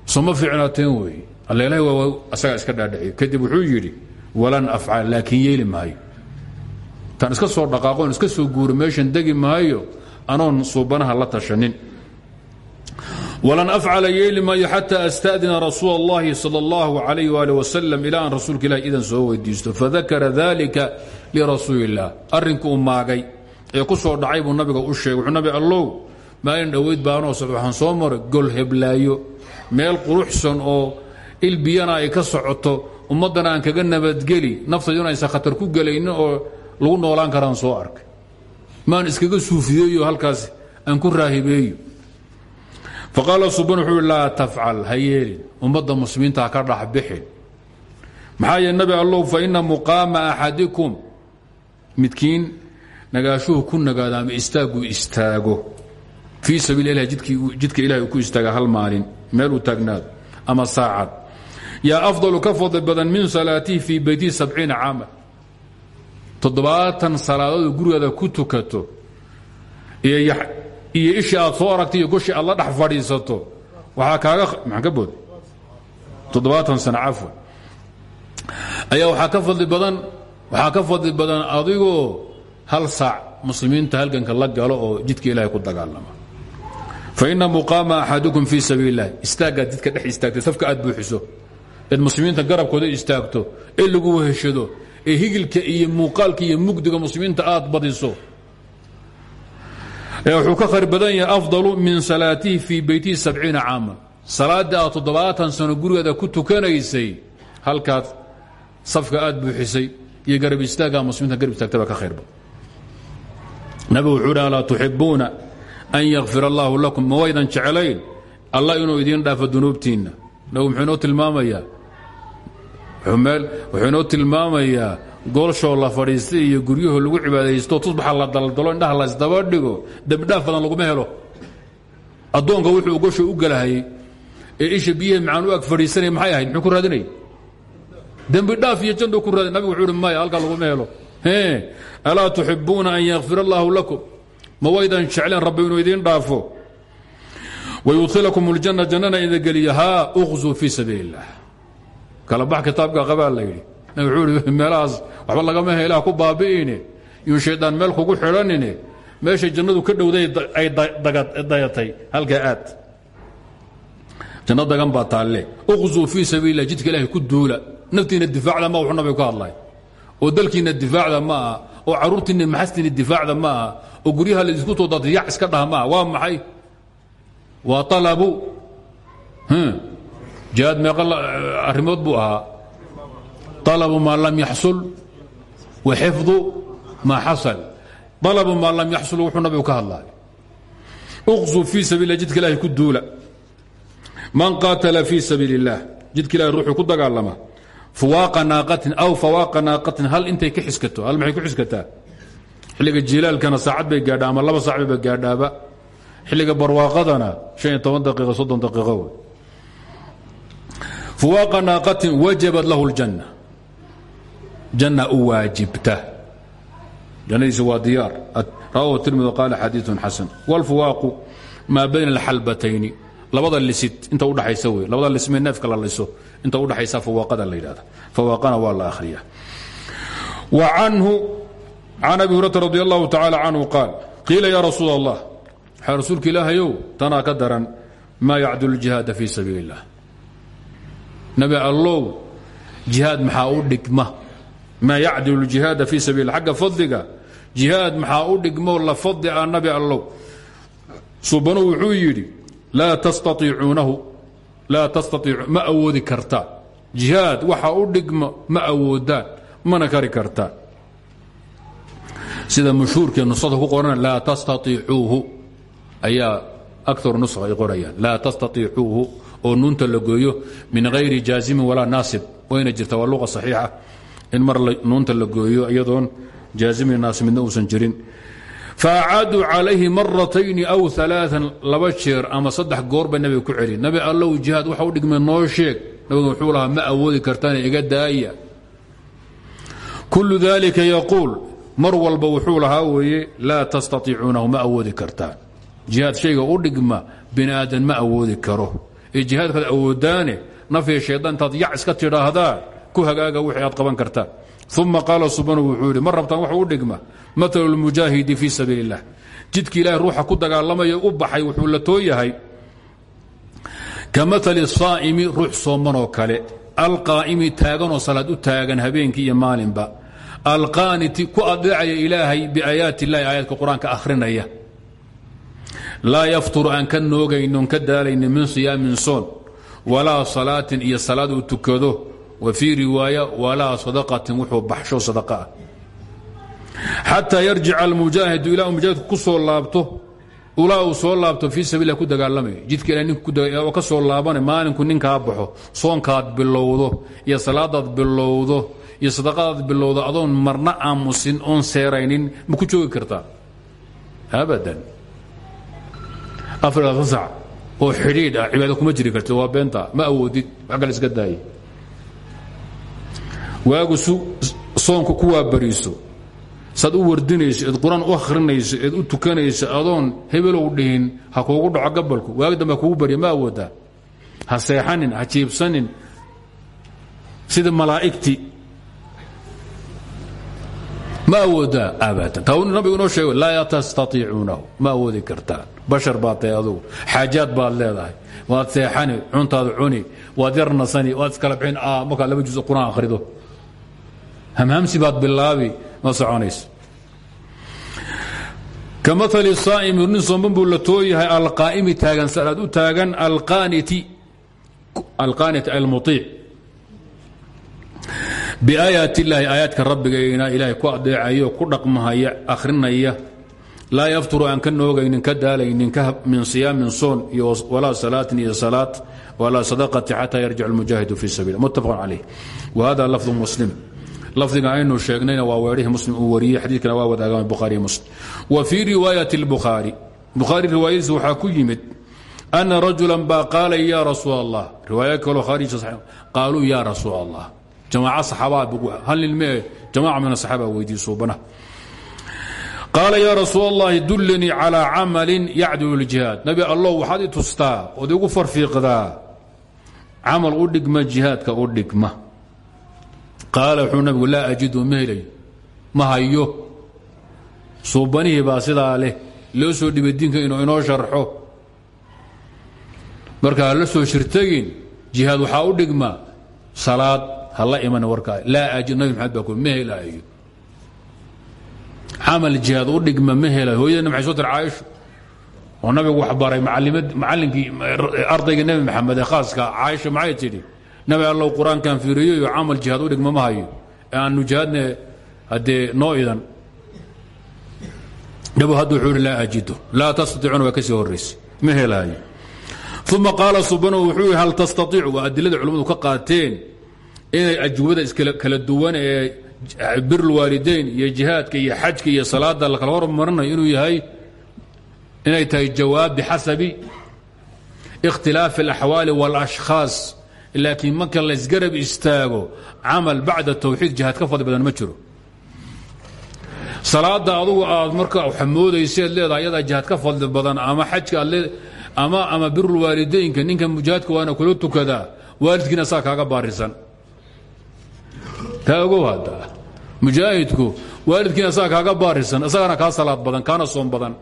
A: soma fiicnaateen weeye alleelahay waa asagaa iska dhaadhiciyo kadib wuxuu yidhi walan afcal laakiin yeeli maayo taan iska soo dhaqaaqoon iska soo guuro meeshan degi maayo anoon suubanaha la tashanin walan afcala yeeli maayo xataa astadina rasuul اllahi salى اllahu alayh ali wasalam ilaa aan rasuulka ilahi idan soo weydiisto fadakara dalika lirasuuli اllah arrinku u maagay ee ku soo dhacay buu nabiga u sheegay. Wuxuu nabi allow maalin dhoweyd baanoo waxaan soo maray gol heblaayo meel quruxsan oo ilbiyana ay ka socoto ummaddana aan kaga nabadgeli naftaydu aysan khatar ku gelaynin oo lagu noolaan karaan soo arkay. Maan iskaga suufiyeeyo halkaas aan ku raahibeeyo. Faqaala suban wuxuu laa tafcal ha yeelin muslimiinta ha ka dhaxbixin maxaa yee nabi allow fa ina muqaama axadikum midkiin nagaashuhu ku nagaado ama istaaguu istaago. Fii sabiil ilah jidka ilahay uu ku istaaga hal maalin meel uu taagnaado ama saacad. Yaa afdalu ka fadli badan min salaatihi fii beytihi sabciina caama. Toddobaatan salaadood gurigaada ku tukato iyo ishii aad soo aragtay iyo goshii aad la dhex fadhiisato waxaa kaaga maxaan ka booday toddobaatan sano cafwan. Ayaa waxaa ka fadli badan waxaa ka fadli badan adigoo hal saac muslimiinta halganka la galo oo jidka ilahay ku dagaalama. Faina muqaama axadukum fii sabiil اlah istaaggaad jidka dhex istaagtay safka aad buuxiso. Eed muslimiinta garabkooda istaagto ee lagu weheshado ee higilka iyo muuqaalka iyo mugdiga muslimiinta aad badiso. Wuxuu ka khayr badan yahay afdalu min salaatihi fii beytihi sabciina caama salaaddii aad toddobaatan sano gurigeeda ku tukanaysay halkaad safka aad buuxisay iyo garab istaaggaa muslimiinta garab istaagtay baa ka khayr badan nabigu wuxuu dhi alaa tuxibuuna an yakfir allaahu lakum? Ma waydan jeclayn? Allah inuu idiin dhaafo dunuubtiinna. Nabigu muxuu inoo tilmaamayaa wuxuu inoo tilmaamayaa goolshoo la fadhiistay iyo guryahoo lagu cibaadaysto tusbaxa la daldalo indhaha laysdaba dhigo dembidhaaf badan laguma helo. Addoonka wuxuu gosho u galahayey ee isha biyahe macaan u ag maxay ahayd? Muxuu ku raadinay? Dembidhaaf iyo janduu ku raadin nabigu wuxuu uhi maya halkaa laguma helo alaa tuxibuuna an yakfir allaahu lakum? Ma waydan jecleen rabbi inuu idiin dhaafo? Wayudkhilakum اljanna jannana ida geliya. Haa uqzuu fii sabiil اllah kala bax kitaabka qabaa la yidhi. Ihi meelahaas waxba lagama he ilaah ku baabi'ine yuu shaydaan meel kugu xidhanine meeshay jannadu ka dhowday ay dayatay. Halkaa aad. Janno dagan baa taalle. Uqzuu fii sabiil lah jidka ilahay ku duula. Naftiina difaacda ma wuxuu nabigu ka hadlay oo dalkiinna difaacda ma aha oo carruurtiinna maxastiinna difaacda ma aha oo guryaha la isku soo daatay yac iska dhaha maaha waa maxay? Waa alabu jihaad meeqa arrimood buu ahaa. Alabu maa lam yaxsul wa xifdu maa xasal. Alabu maa lam yaxsul wuxuu nabigu ka hadlay uqsuu fii sabiil lah jidka ilahay ku duula. Man qaatala fii sabiil اllah jidka ilahay ruuxuu ku dagaalama fawaaqa naaqatin aw fawaaqa naaqatin hal intay ka xiskato hal maxay ku xiskataa xilliga jiilaalkana saacad bay gaadha ama laba saac bayba gaadhaaba xilliga barwaaqadana an iyo toban daqiiqa soddon daqiiqa wey fawaaqa naaqatin wajabat lahu ljanna janna u waajibta jannadiisa waa diyaar rawahu tirmidi qaala xadiiun xasan wاlfawaaqu maa bayna alxalbatayni labada lisid inta udhaxaysa wey labada lismee neefka la liso inta udhaxaysa fawaaqada la yidhahda fawaaqana waa la akhriya wa canhu can abi hurata radi allahu tacaala canhu qaal qiila ya rasuul allah waxaa rasuulka ilaahayow tanaa ka daran maa yacdulu ljihaada fii sabiili اllah nabi allow jihaad maxaa u dhigma? Maa yacdilu ljihaada fii sabiil xagga fadliga jihaad maxaa u dhigmoo la fadli ah nabi allow. Subanu wuxuu yidhi laa tastaiicuunahu laa tastaiicu ma awoodi kartaan jihaad waxa u dhigma ma awoodaan mana kari kartaan sida mashhuurkee nusada ku qoran laa tastaiicuuhu ayaa akaru nusha ay qorayaan. Laa tastaiicuuhu oo nuunta la gooyo min hayri jaazimin walaa naasib. Wayna jirta waa luqa saxiixa. In mar nuunta la gooyo iyadoon jaazimin naasib midna uusan jirin faacaaduu calayhi maratayni aw alaaan laba jeer ama saddex goor bay nabiga ku celi nabi allow jihaad waxa u dhigmay noo sheeg nabiga wuxuu lahaa ma awoodi kartaane iga daaya kullu dalika yaquul mar walba wuxuu lahaa weeye laa tastaiicuunahu ma awoodi kartaan jihaad shayga u dhigma bini ma awoodi karo ee jihaadkaad awoodaane nafya shaydaan intaad iska tidhaahdaan ku hagaaga wixii aad qaban kartaan uma qaala subanu wuxuu yidhi ma rabtaan wax u dhigma? Maalu lmujaahidi fii sabiil اllah jidki ilahay ruuxa ku dagaalamaya u baxay wuxuu la too yahay ka maali saa'imi ruux soomanoo kale. Alqaa'imi taaganoo salaad u taagan habeenkii iyo maalinba. Alqaaniti ku adeecaya ilaahay biaayaati illahi aayaadka qur'aanka akhrinaya. Laa yafturu aan ka noogaynon ka daalaynin min siyaamin soon walaa salaatin iyo salaad uu tukado wa fii riwaaya walaa sadaqatin wuxuu baxsho sadaqa ah. Xataa yarjica almujaahidu ilaa mujaahidku ku soo laabto ulaa uu soo laabto fii sabiila ku dagaalamay jidka ila nink ka soo laabana maalinku ninkaa baxo soonkaad bilowdo iyo salaadaad bilowdo iyo sadaqadaad bilowdo adoon marna aamusin oon seeraynin ma ku joogi kartaa? Abadan. Afar sac oo xidhiidh ah cibaado kuma jiri karti waa beenta ma awoodid wax kale iska daaye waagu soonka ku waabariiso. Saad u wardinayso eed qur'aan u akhrinayso eed u tukanayso adoon hebelow dhihin ha kuugu dhaco gabalku waagi dambe ha kugu barya ma awoodaa ha seexanin ha jiibsanin. Sida malaa'igtii ma awoodaa abadan. Taa nabigu inoo sheego laa tastaiicuunahu ma awoodi kartaan. Bashar baad tahay adugu. Xaajaad baad leedahay. Waad seexani cuntaad cuni. Waad yar nasani waad iskala bixin. Markaad laba juz qur'aan akhrido hamhamsi baad bilaabi ma soconayso. Ka maali saa'imi nin sooman buu la tooyahay alqaa'imi taagan salaad u taagan alqaaniti alqaanit almuiic biaayaat illaahi aayaadka rabbigayna ilaahay ku adeecayo ku dhaqmahaya akhrinaya. Laa yafturu aan ka noogaynin ka daalaynin min siyaamin soon iyo walaa salaatin iyo salaat walaa sadaqati xataa yarjic almujaahidu fi sabiil muttafaqun calayh wa hada lafdu muslim lafdiga aynu sheegnayna waa weerhii muslim uu wariyey xadiikana waa wadaagaan buhaariy muslim. Wa fii riwaayati اlbukhaari bukhaari riwaayadiisa waxaa ku yimid ana rajulan baa qaala ya rasuul allah riwaaya kaloo khaarija qaaluu ya rasuul allah jamaaca saxaabaa bugu hal nilme jamaca min asaxaaba weydiiy suubanaha qaala yaa rasuul allahi dullanii calىa camalin yacdulu ljihaad nabi allow waxaad i tustaa ood igu farfiiqdaa. Camal u dhigma jihaadka u dhigma qaala wuxuu nabigu laa ajidu ma helayo ma hayo. Suubanihii baa sidaa leh loo soo dhibay diinka inuu inoo sharxo. Marka ha la soo shirtagin jihaad waxaa u dhigma salaad ha la iman warkaa laa ajid nabi maxamed baa ku ma helaayo camal jihaad u dhigma ma helayo hooyadana maxay soo tir caaisho oo nabigu wax baray macallinkii ardayga nebi maxamed ee khaaska caaisha maxay tidhi nabi allow qur'aankan fiiriyo iyo camal jihaad u dhigma ma hayo aanu jihaadne haddee noo idan. Nabigu hadda wuxuu ihi laa tastatiicuna waa ka sii horraysay ma helaayo. Uma qaala subanu hal tastaiicu waa adilada culimmadu ka qaateen inay ajwibada iskala duwan ee birulwaalidayn iyo jihaadka iyo xajka iyo salaada lakala hormarinayo inuu yahay inay tahay jawaab bixasabi ikhtilaafi اlaxwaali wاlashkhaas laakiin marka laysgarab istaago camal bacda tawxiid jihaad ka fadli badan ma jiro. Salaada adugu aad marka xamoodayseed leedahay ayadaa jihaad ka fadli badan ama xajka ama ama birulwaalidaynka ninka mujaahidka waana kula tukadaa waalidkiina saa baarisan. Taa ogow hadda waalidkiina saa baarisan isagana kaa salaad badan kaana soom badan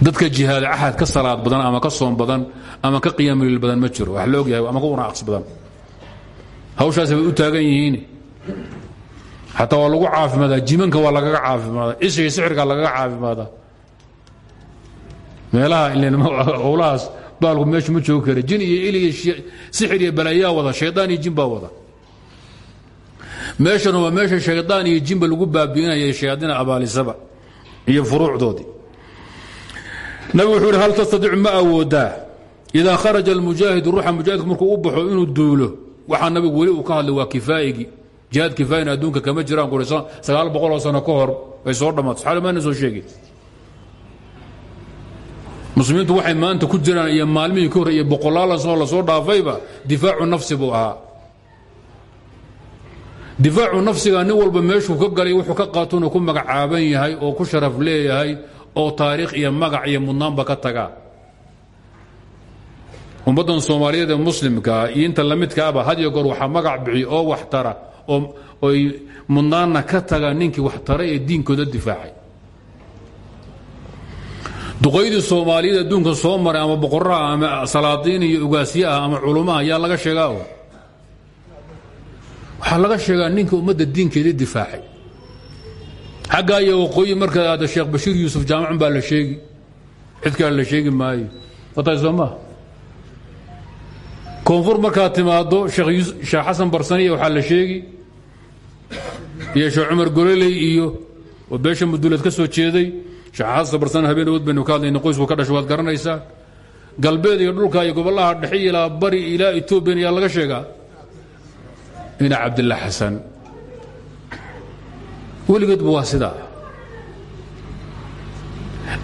A: dadka jihaad axad ka salaad badan ama ka soom badan ama ka qiyaamulil badan ma jiro. Wax la og yahay ama ka wanaaqs badan. Hawshaas bay u taagan yihiin. Xataa waa lagu caafimaadaa jimanka waa lagaga caafimaadaa ishiga sixirka lagaga caafimaadaa meelaha owlahaas baalku meeshu ma joogi kara. Jin iyo il iyo sixir iyo balaayaa wada shaydaan iyo jin baa wada. Meeshana waa meesha shaydaan iyo jinba lagu baabi'inaya shayaadiina abaalisaba iyo furuucdoodii nabig wuxuu ihi hal tastadiicu ma awoodaa idaa kharaja almujaahidu ruuxa mujaahidku markuu u baxo inuu duulo waxaa nabigu weli uu ka hadlay waa kifaa'igii jihaad kifaayina adduunka kama jiraan quri sagaal boqoloo sano ka hor bay soo dhammaato saxaabada maana soo sheegi muslimiintu waxay maanta ku jiraan iyo maalmihii ka hor iyo boqolaalan sanoo la soo dhaafayba difaacu nafsi buu ahaa. Difaacu nafsiga nin walba meeshuu ka galay wuxuu ka qaatona ku magacaaban yahay oo ku sharaf leeyahay oo taariikh iyo magac iyo mudnaanba ka tagaa ummaddan soomaaliyeed ee muslimkaa iyo inta lamidka aba had iyo goor waxaa magac bixiy oo wax tara oy mudnaanna ka taga ninkii wax taray ee diinkooda difaacay. Duqaydii soomaaliyeed adduunka soo maray ama boqoraha ama salaadiin iyo ugaasye ah ama culummaha yaa laga sheegaa waxaa laga sheegaa ninka ummadda diinkeeda difaacay xaggaa iyo waqooyi marka aada sheekh bashiir yuusuf jaamacun baa la sheegi. Cid kale la sheegi maayo. Wataay soo maa koonfur markaad timaado sheekh xasan barsaniya waxaa la sheegi. Iyo sheekh cumar gololey iyo oo beesha muduleed ka soo jeeday. Shaxaasa barsan habeen awood baynu ka hadlayna qoysku ka dhasho waad garanaysaa. Galbeed iyo dhulka iyo gobollaha dhexe ilaa bari ilaa etoobiyan yaa laga sheegaa. Ina cabdilla xasan weligeedba waa sidaa.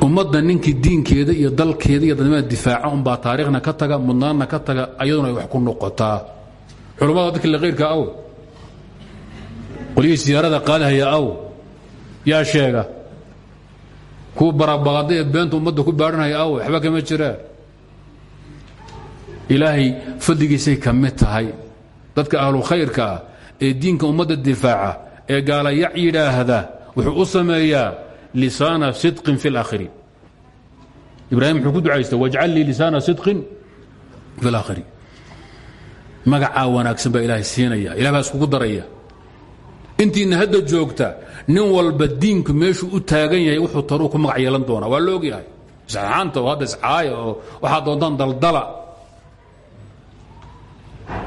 A: Ummadda ninkii diinkeeda iyo dalkeeda iyo dadnimada difaaca unbaa taariikhna ka taga mudnaanna ka taga ayaduna ay wax ku noqotaa. Culammada dadka le kayrka aw qolyihii siyaarada qaadahaya aw yaa sheega kuwa barabaqada ee beenta ummadda ku baadhanhaya aw waxba kama jiraan ilaahay fadligiisay ka mid tahay. Dadka ahlu khayrka ah ee diinka ummadda difaaca ee gaalayac yidhaahda wuxuu u sameeyaa lisaana sidqin fi اlaakhiriin ibraahim wuxuu ku ducaysta wajcal lii lisaana sidqin fi اlaakhiriin magacaa wanaagsan baa ilaahay siinaya ilah baa iskugu daraya. Intiina hadda joogta nin walba diinku meeshuu u taagan yahay wuxuu taruu ku magac yeelan doonaa. Waa la ogyahay isxaanta oo hadda iscaaya oo waxaad doontaan daldala.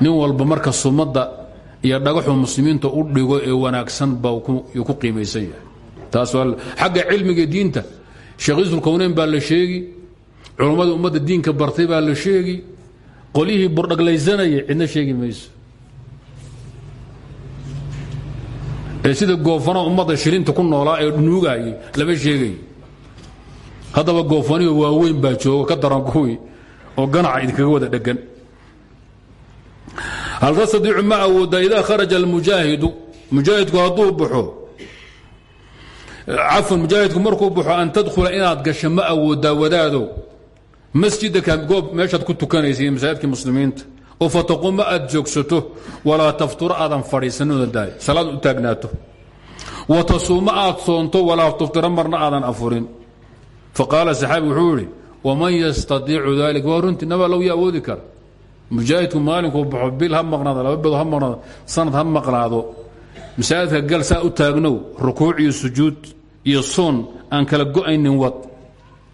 A: Nin walba marka sumadda iyo dhagaxuu muslimiinta u dhigo ee wanaagsan yuu ku qiimaysan yahay. Taas waa xagga cilmiga diinta sheekh yuusuf kowneyn baa la sheegi culummada ummadda diinka bartay baa la sheegi qolyihii burdhaglaysanayay cidna sheegi mayso. Ee sida goofana ummadda shilinta ku noolaa ee nuugayay lama sheegay. Haddaba goofaniyo waaweyn baa jooga ka daran kuwii oo ganaca idinkaga wada dhegan hal tastadiicu ma awooda idaa kharaja almujaahidu mujaahidku hadduu baxo cafwan mujaahidku markuu baxo an tadkhula inaad gasho ma awoodaa wadaadow masjidaka goob meeshaad ku tukanaysa iyo masaajidkii muslimiinta oo fataquma aad joogsato walaa tafturo aadan fadhiisanooda daay salaad u taagnaato wa tasuuma aad soonto walaa tuftira marna aadan afurin faqaala saxaabi wuxuu idhi waman yastaiicu dalik waa runtii nabaa low ya awoodi kara mujaahidku maalinkuu baxo bil ha maqnaado laba bedo ha maqnaado sanad ha maqnaado masaajidka gal u taagnow rukuuc iyo sujuud iyo soon aan kala go'aynin wad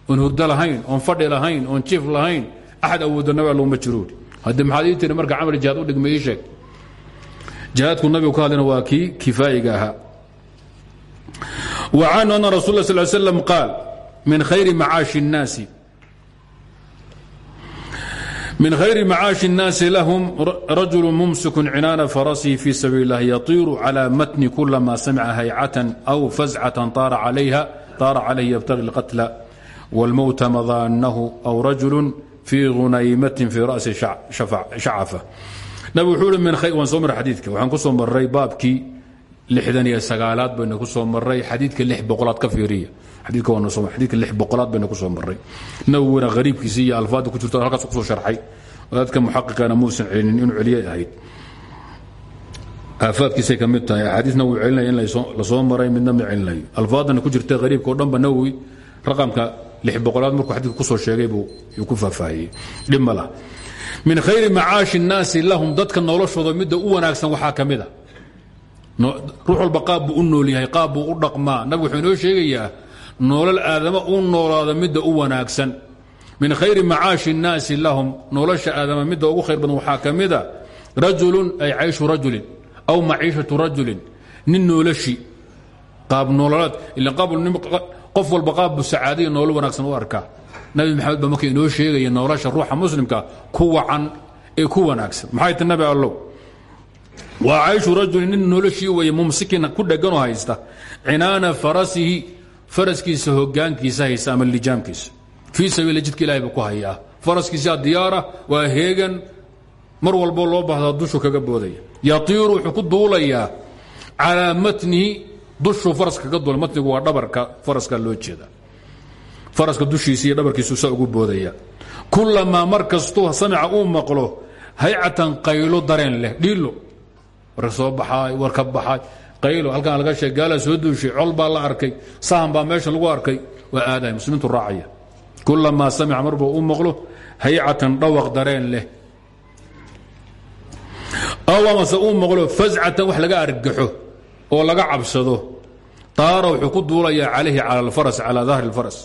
A: oon hurdo lahayn oon fadhi lahayn oon jiif lahayn axad awooda nabaa lowma jirood haddii maxaad marka camal jihaad u dhigma ii sheeg jihaadku ka hadlayna waa kii kifaayiga ahaa wa canhu ana rasul la sal slam qaal min khayri macaashi الnaasi من khayr macaaشhi الناasi lahm rajul mumsik cinaana farasihi fي sabiil الlah yطiiru calى matni kulama samca haycatan أw fazcatan طaara calayhi ybtagi الqatla wاlmowta madaanahu أw rajul fii hunaymatin fii ra'si shacafa nabig wuxuu i waan soo maray xadiidka waxaan ku soo maray baabkii lixdan iyo sagaalaad baynu ku soo maray xadiidka lix boqolaad ka fiiriya xadiidka lix boqolaad baynu ku soo maray nawowina hariibkiisii iyo alfaadda ku jirto halkaas ku soo sharxay. Dadka muxaqiqana muusan celinin inuu celiyay ahayd. Aafaadkiisay ka mid tahay axaadiisna wuu celinaya in la soo maray midna ma celinayo alfaadana ku jirta hariibka o dhanba nawowi raqamka boqolaad markuu xadiidka ku soo sheegay ku faahfaahiyey dhib ma lah min khayri macaashi الnaasi lahum dadka noloshooda midda u wanaagsan waxaa ka mid a. Ruux walba qaab buu u nool yahay qaab buu u dhaqmaa. Nabig wuxuu inoo sheegayaa nolol aadama u noolaada midda u wanaagsan. Min khayri macaashi الnaasi lahum nolosha aadama midda ugu khayr badan waxaa ka mida ay cayshu rajulin aw maciishatu rajulin nin noolashi qaab nololeed ila qof walba qaab buu sacaadaiyo nolol wanaagsan u arkaa. Nabi maxamed baa marka inoo sheegaya nolosha ruuxa muslimka ku wacan ee ku wanaagsan. Maxay ta nabi allow? Waa cayshu rajulin nin noloshii weeye mumsikin ku dheganoo haysta. Cinaana farasihi faraskiisa hogaankiisa haysta ama lijaamkiisa fii sabiila jidka ilahay buu ku hayaa. Faraskiisa diyaara waa heegan. Mar walbo loo baahdaa dushu kaga boodaya. Yatiiru wuxuu ku duulayaa calaa matnihi dushuu faraska kaga duulay matnigu waa dhabarka faraska loo jeeda. Faraska dushiisa iyo dhabarkiisu saa ugu boodaya. Kulamaa mar kastuu samica uu maqlo haycatan qaylo dareen leh dhiilo war soo baxaay war ka baxaay qaylo halkaan laga sheeg gaalaa soo duushay col la arkay sahan baa meesha lagu arkay waa aadaya muslimiintu raacaya. Kulamaa samica marbuu u maqlo haycatan dhawaq dareen leh. Aw amase uu maqlo fazcatan wax laga argaxo oo laga cabsado. Taara wuxuu ku duulayaa calayhi cala alfaras calaa dahri اlfaras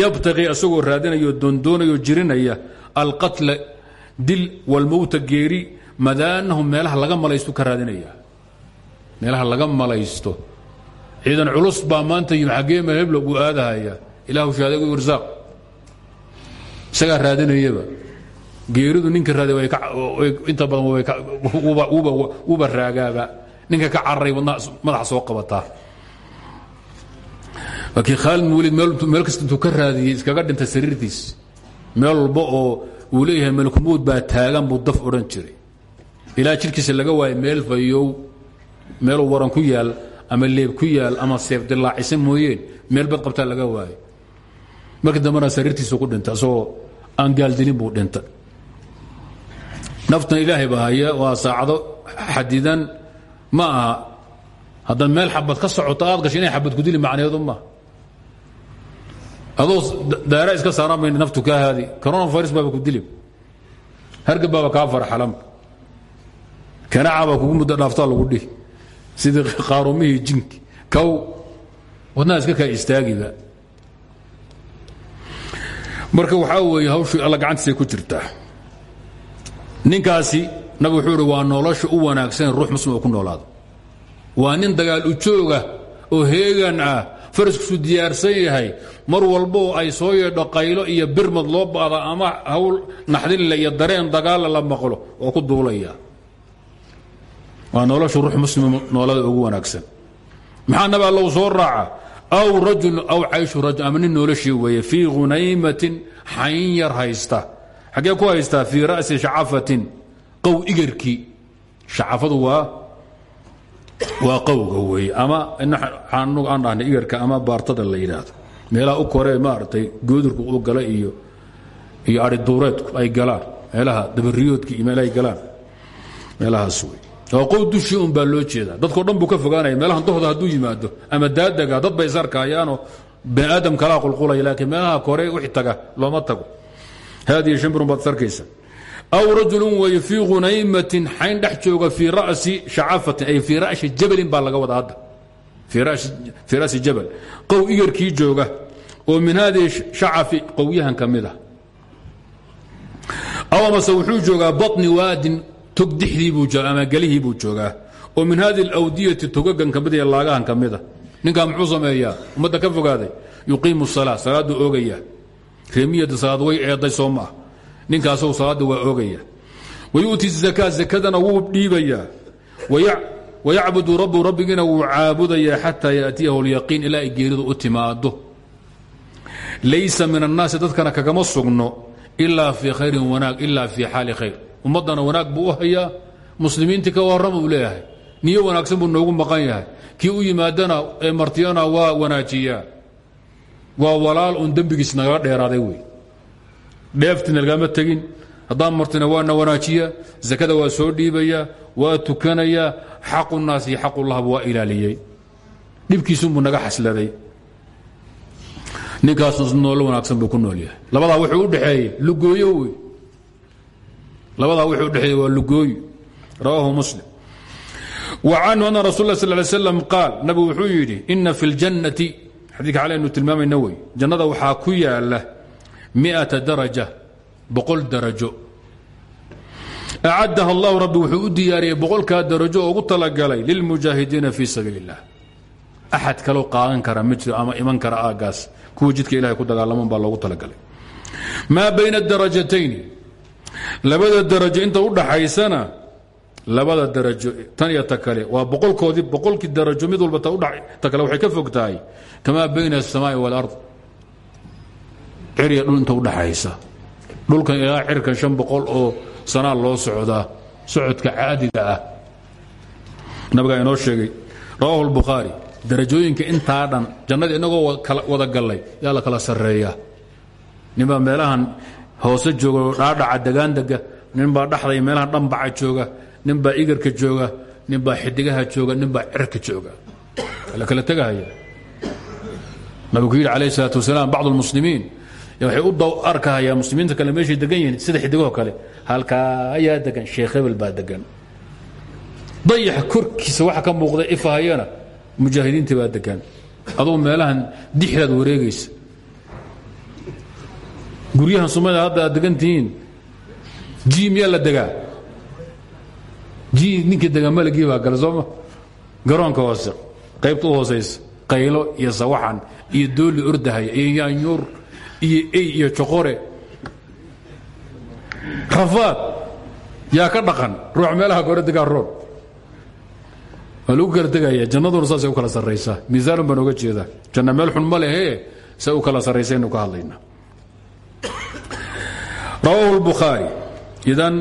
A: yabtaqii asagoo raadinayo doondoonayo jirinaya alqatla dil walmowta geeri madaanahu meelaha laga malaystu ka meelaha laga malaysto. Ciidan culus baa maanta yimi xaggee meel heblo buu aadahaya. Ilaahu shaadegu irsaaq isagaa raadinayaba. Geeridu ninka raadi inta badan wuba raagaaba. Ninka ka cararay madaxa soo qabataa laakiin khaalid muulid meel kasta intuu ka raadiyey iskaga dhintay sariirtiis. Meel walba oo uu leeyahay malkumuud baa taagan buu daf odhan jiray. Ilaa jidhkiisa laga waayo meel fayow meeluu waran ku yaal ama leeb ku yaal ama seef dilaacisa mooyeen meel bad qabtaa laga waayo markii dambena sariirtiisu ku dhintay asagoo aan gaaldilin buu dhintay. Naftan ilaahay baa haya waa saacado xadidan ma aha. Haddaad meel xabad ka socoto aad gasho inay xabad ku dili macneedu ma adoo daara iska saaraan bay naftu kaa haadi coronavirus baaba ku dili hargab baaba kaa farxalan kanacaa baa kugu muddo dhaaftaa lagu dhihi sidii qaarumihii jinki. Kow wadnaha iska kaa istaagiba marka waxaa weeye hawshii alla gacantiisay ku jirtaa. Ninkaasi nabig wuxuu waa nolosha u wanaagsan ruux muslim ku noolaado. Waa nin dagaal ujooga oo heegan ah faraskiisu diyaarsan yahay. Mar walboo ay soo yeedho qaylo iyo birmad loo baada ama hawl naxdinle iyo dareen dagaalla la maqlo oo ku duulaya waa nolosha ruux muslim noolada ugu wanaagsan. Maxaa nabi allow soo raaca? Aw rajul aw cayshu rajul ama nin noloshii weeye fii hunaymatin xayn yar haysta. Xaggee ku haystaa? Fii ra'si shacafatin qow igarkii. Shacafadu waa waa qowga weeye. Ama anugu aan dhahnay igarka ama baartada la yidhaahdo. Meelaha u koree maaragtay goodurku u gala iyo iyo ariduureedku ay galaan. Meelaha dabariyoodka iyo meelahay galaan. Meelahaas wey qow dushii un baa loo jeedaa. Dadko dhan buu ka fogaanaya meelahan dohda hadduu yimaado ama daadaga dad bay isarkaayaanoo bani aadam kalaa qulqulaya laakiin meelaha kore wixii taga looma tago. Haadiyo shambirun baad sarkaysa. Aw rajulun weeye fii hunaymatin xayn dhex jooga fii ra'si shacafatin ay fii ra'si jabalin baa laga wada hadda. Fii ra'si jabal. Qow igarkii jooga oo min haadihi shacafi qowyahan ka mid ah. Aw amase wuxuu joogaa baطni waadin tog dixdii buu jooga ama gelihii buu joogaa. oo min hadihi alawdiyati togagan ka mid iyo laagahan ka mida. Muxuu sameeyaa? Ummadda ka fogaaday. Yuqiimu salaa salaaduu oogaya. Reemiyada salaad way eeday soo ma ah. Ninkaasou salaadda waa oogaya. Wayu'ti zakaa zakadana wuu dhiibayaa wayacbudu rabbu rabbigiina wuu caabudayaa xataa yaأtiyahu اlyaqiin ilaa ay geeridu u laysa min annaasi dadkana kagama sugno ilaa fii khayrin wanaag ilaa fii xaali khayr ummaddana wanaag buu u hayaa. Ka warrama leeyahay. Niyo wanaagsan buu noogu maqan yahay. Kii u yimaadana ee martiyana waa wanaajiyaa waa walaal uun dembigiis nagala dheeraaday wey. Dheeftina lagama tegin. Haddaan martina waana wanaajiya. Zakada waa soo dhiibaya waa tukanaya. Xaqu naas iyo xaqulahba waa ilaaliyey. Dhibkiisunbuu naga xasladay. Ninkaas noolo wanaagsan buu ku nool yahay. Labadaa wuxuu u dhexeeyey lugooyo wey labadaa wuxuu u dhexeeyey waa lugooyo rawaahu muslim. Wa canhu ana rasul sal ly slam qaal nabigu wuxuu yidhi ina fi ljannati xadiika cali aynu tilmaamayna wey jannada waxaa ku yaalla miata daraja boqol darajo. Acaddaha allahu rabbi wuxuu u diyaariyey boqolkaa darajo oo ugu talagalay lilmujaahidiina fii sabiil اllah axad kaloo qaadan kara ma ama iman kara aagaas. Kuwa jidka ilahay ku dagaalaman baa loogu talagalay. Maa bayna darajatayn labada darajo inta u dhaxaysana labada darajo tan iyo ta kale waa boqolkoodii boqolkii darajo mid walba ta kale waxay ka fog tahay kamaa bayna الsamaai wاlard cirya dhul inta udhaxaysa dhulkan ilaa cirkan shan boqol oo sanaa loo socdaa socodka caadiga ah nabigaa inoo sheegay rawahu اlbukhaari darajooyinka intaa dhan jannada inagoo wada gallay yaa la kala sarreeyaa ninbaa meelahan hoose jooga dhaadhaca degaandega ninbaa dhaxday meelaha dhambaca jooga ninbaa igarka jooga ninbaa xidigaha jooga ninbaa cirka jooga. Kala kala tegahaya nabiguu yidhi calayh salaatu wasalaam bacd almuslimiin waxay u daw arkahayaan muslimiinta kale meeshay degan yihiin sida xidigaho kale. Halkaa ayaa degan sheekh hebel baa degan. Dayaxa korkiisa waxa ka muuqda ifahayana mujaahidiinta baa degan. Aduu meelahan dixdaad wareegaysa guryahan sumada hadda aad degan tihiin. Ji miyaa la degaa? Ji ninkii degaa malgii baa gale sooma garoonka hoose qaybta u hoosaysa qaylo iyo sawaxan iyo dooli ordahaya iyo yaanyuur iyo ey iyo joqore rafaad yaa ka dhaqan? Ruux meelaha gore degaa roon. Waa lagu kala tegaya jannaduna saasay u kala sarraysaa. Miisaanun baan oga jeedaa. Janna meel xun ma lehe say u kala sarraysaynu ka hadlaynaa rawaahu lbukhaari idan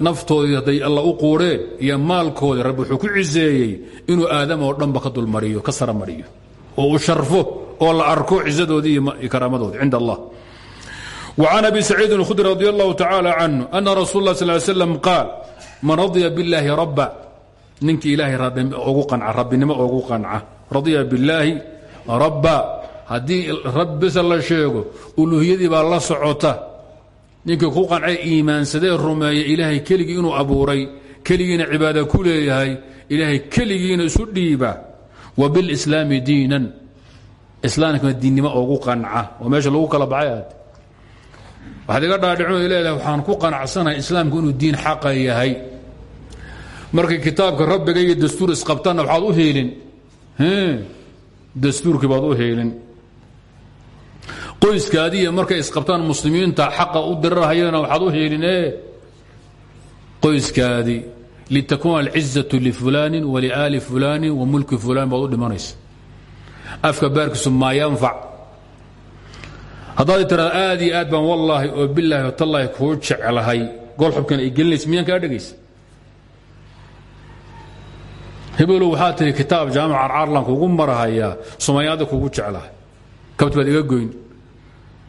A: naftoodii hadday alla u quureen iyo maalkoodii rabbi wuxuu ku ciseeyey inuu aadam oo dhanba ka dulmariyo ka saramariyo oo uu sharfo oo la arko cizadoodii iyo karaamadoodii cinda allah وعن أبي سعيد الخدري رضي الله تعالى عنه أن رsuل الله صل ل سلم قاal man radya bالlaahi رaba ninkii ilaahay ugu anca rabbinimo ugu qanca radya bالlaahi rabba haddii rabbisa la sheego uluuhiyadii baa la socota. Ninkii ku qancee iimaansadee rumeeya ilaahay keligii inuu abuuray keligiina cibaada ku leeyahay ilaahay keligiina isu dhiiba. Wa bilslaami diinan. Islaamkana diinnimo ogu qanca. Oo meesha lagu kala baxay waxaad iga dhaadhicino leedahay waxaan ku qanacsanahay islaamku inuu diin xaqa yahay. Markii kitaabka rabbiga iyo dastuur isqabtana waxaad u helin. Dastuurkii baad u helin qoyskaadiiya markay isqabtaan muslimiinta xaqa u dirarhayana waxaad u heelin qoyskaadii litakuuna alcizaة lifulaani waliaali fulaani wa mulki fulaan baad u dhimanaysa. Afka baarkiisu maa yanfac. Haddaad tiraado aad iyo aad baan wallaahi oo bilaahi oo tallaahi kuu jeclahay. Ay gelinaysa miyaan kaa dhegaysa hebelow waxaa tihi kitaab jaamic carcaarlan kugu marahayaa somayaada kugu jeclahay. Baad iga goyn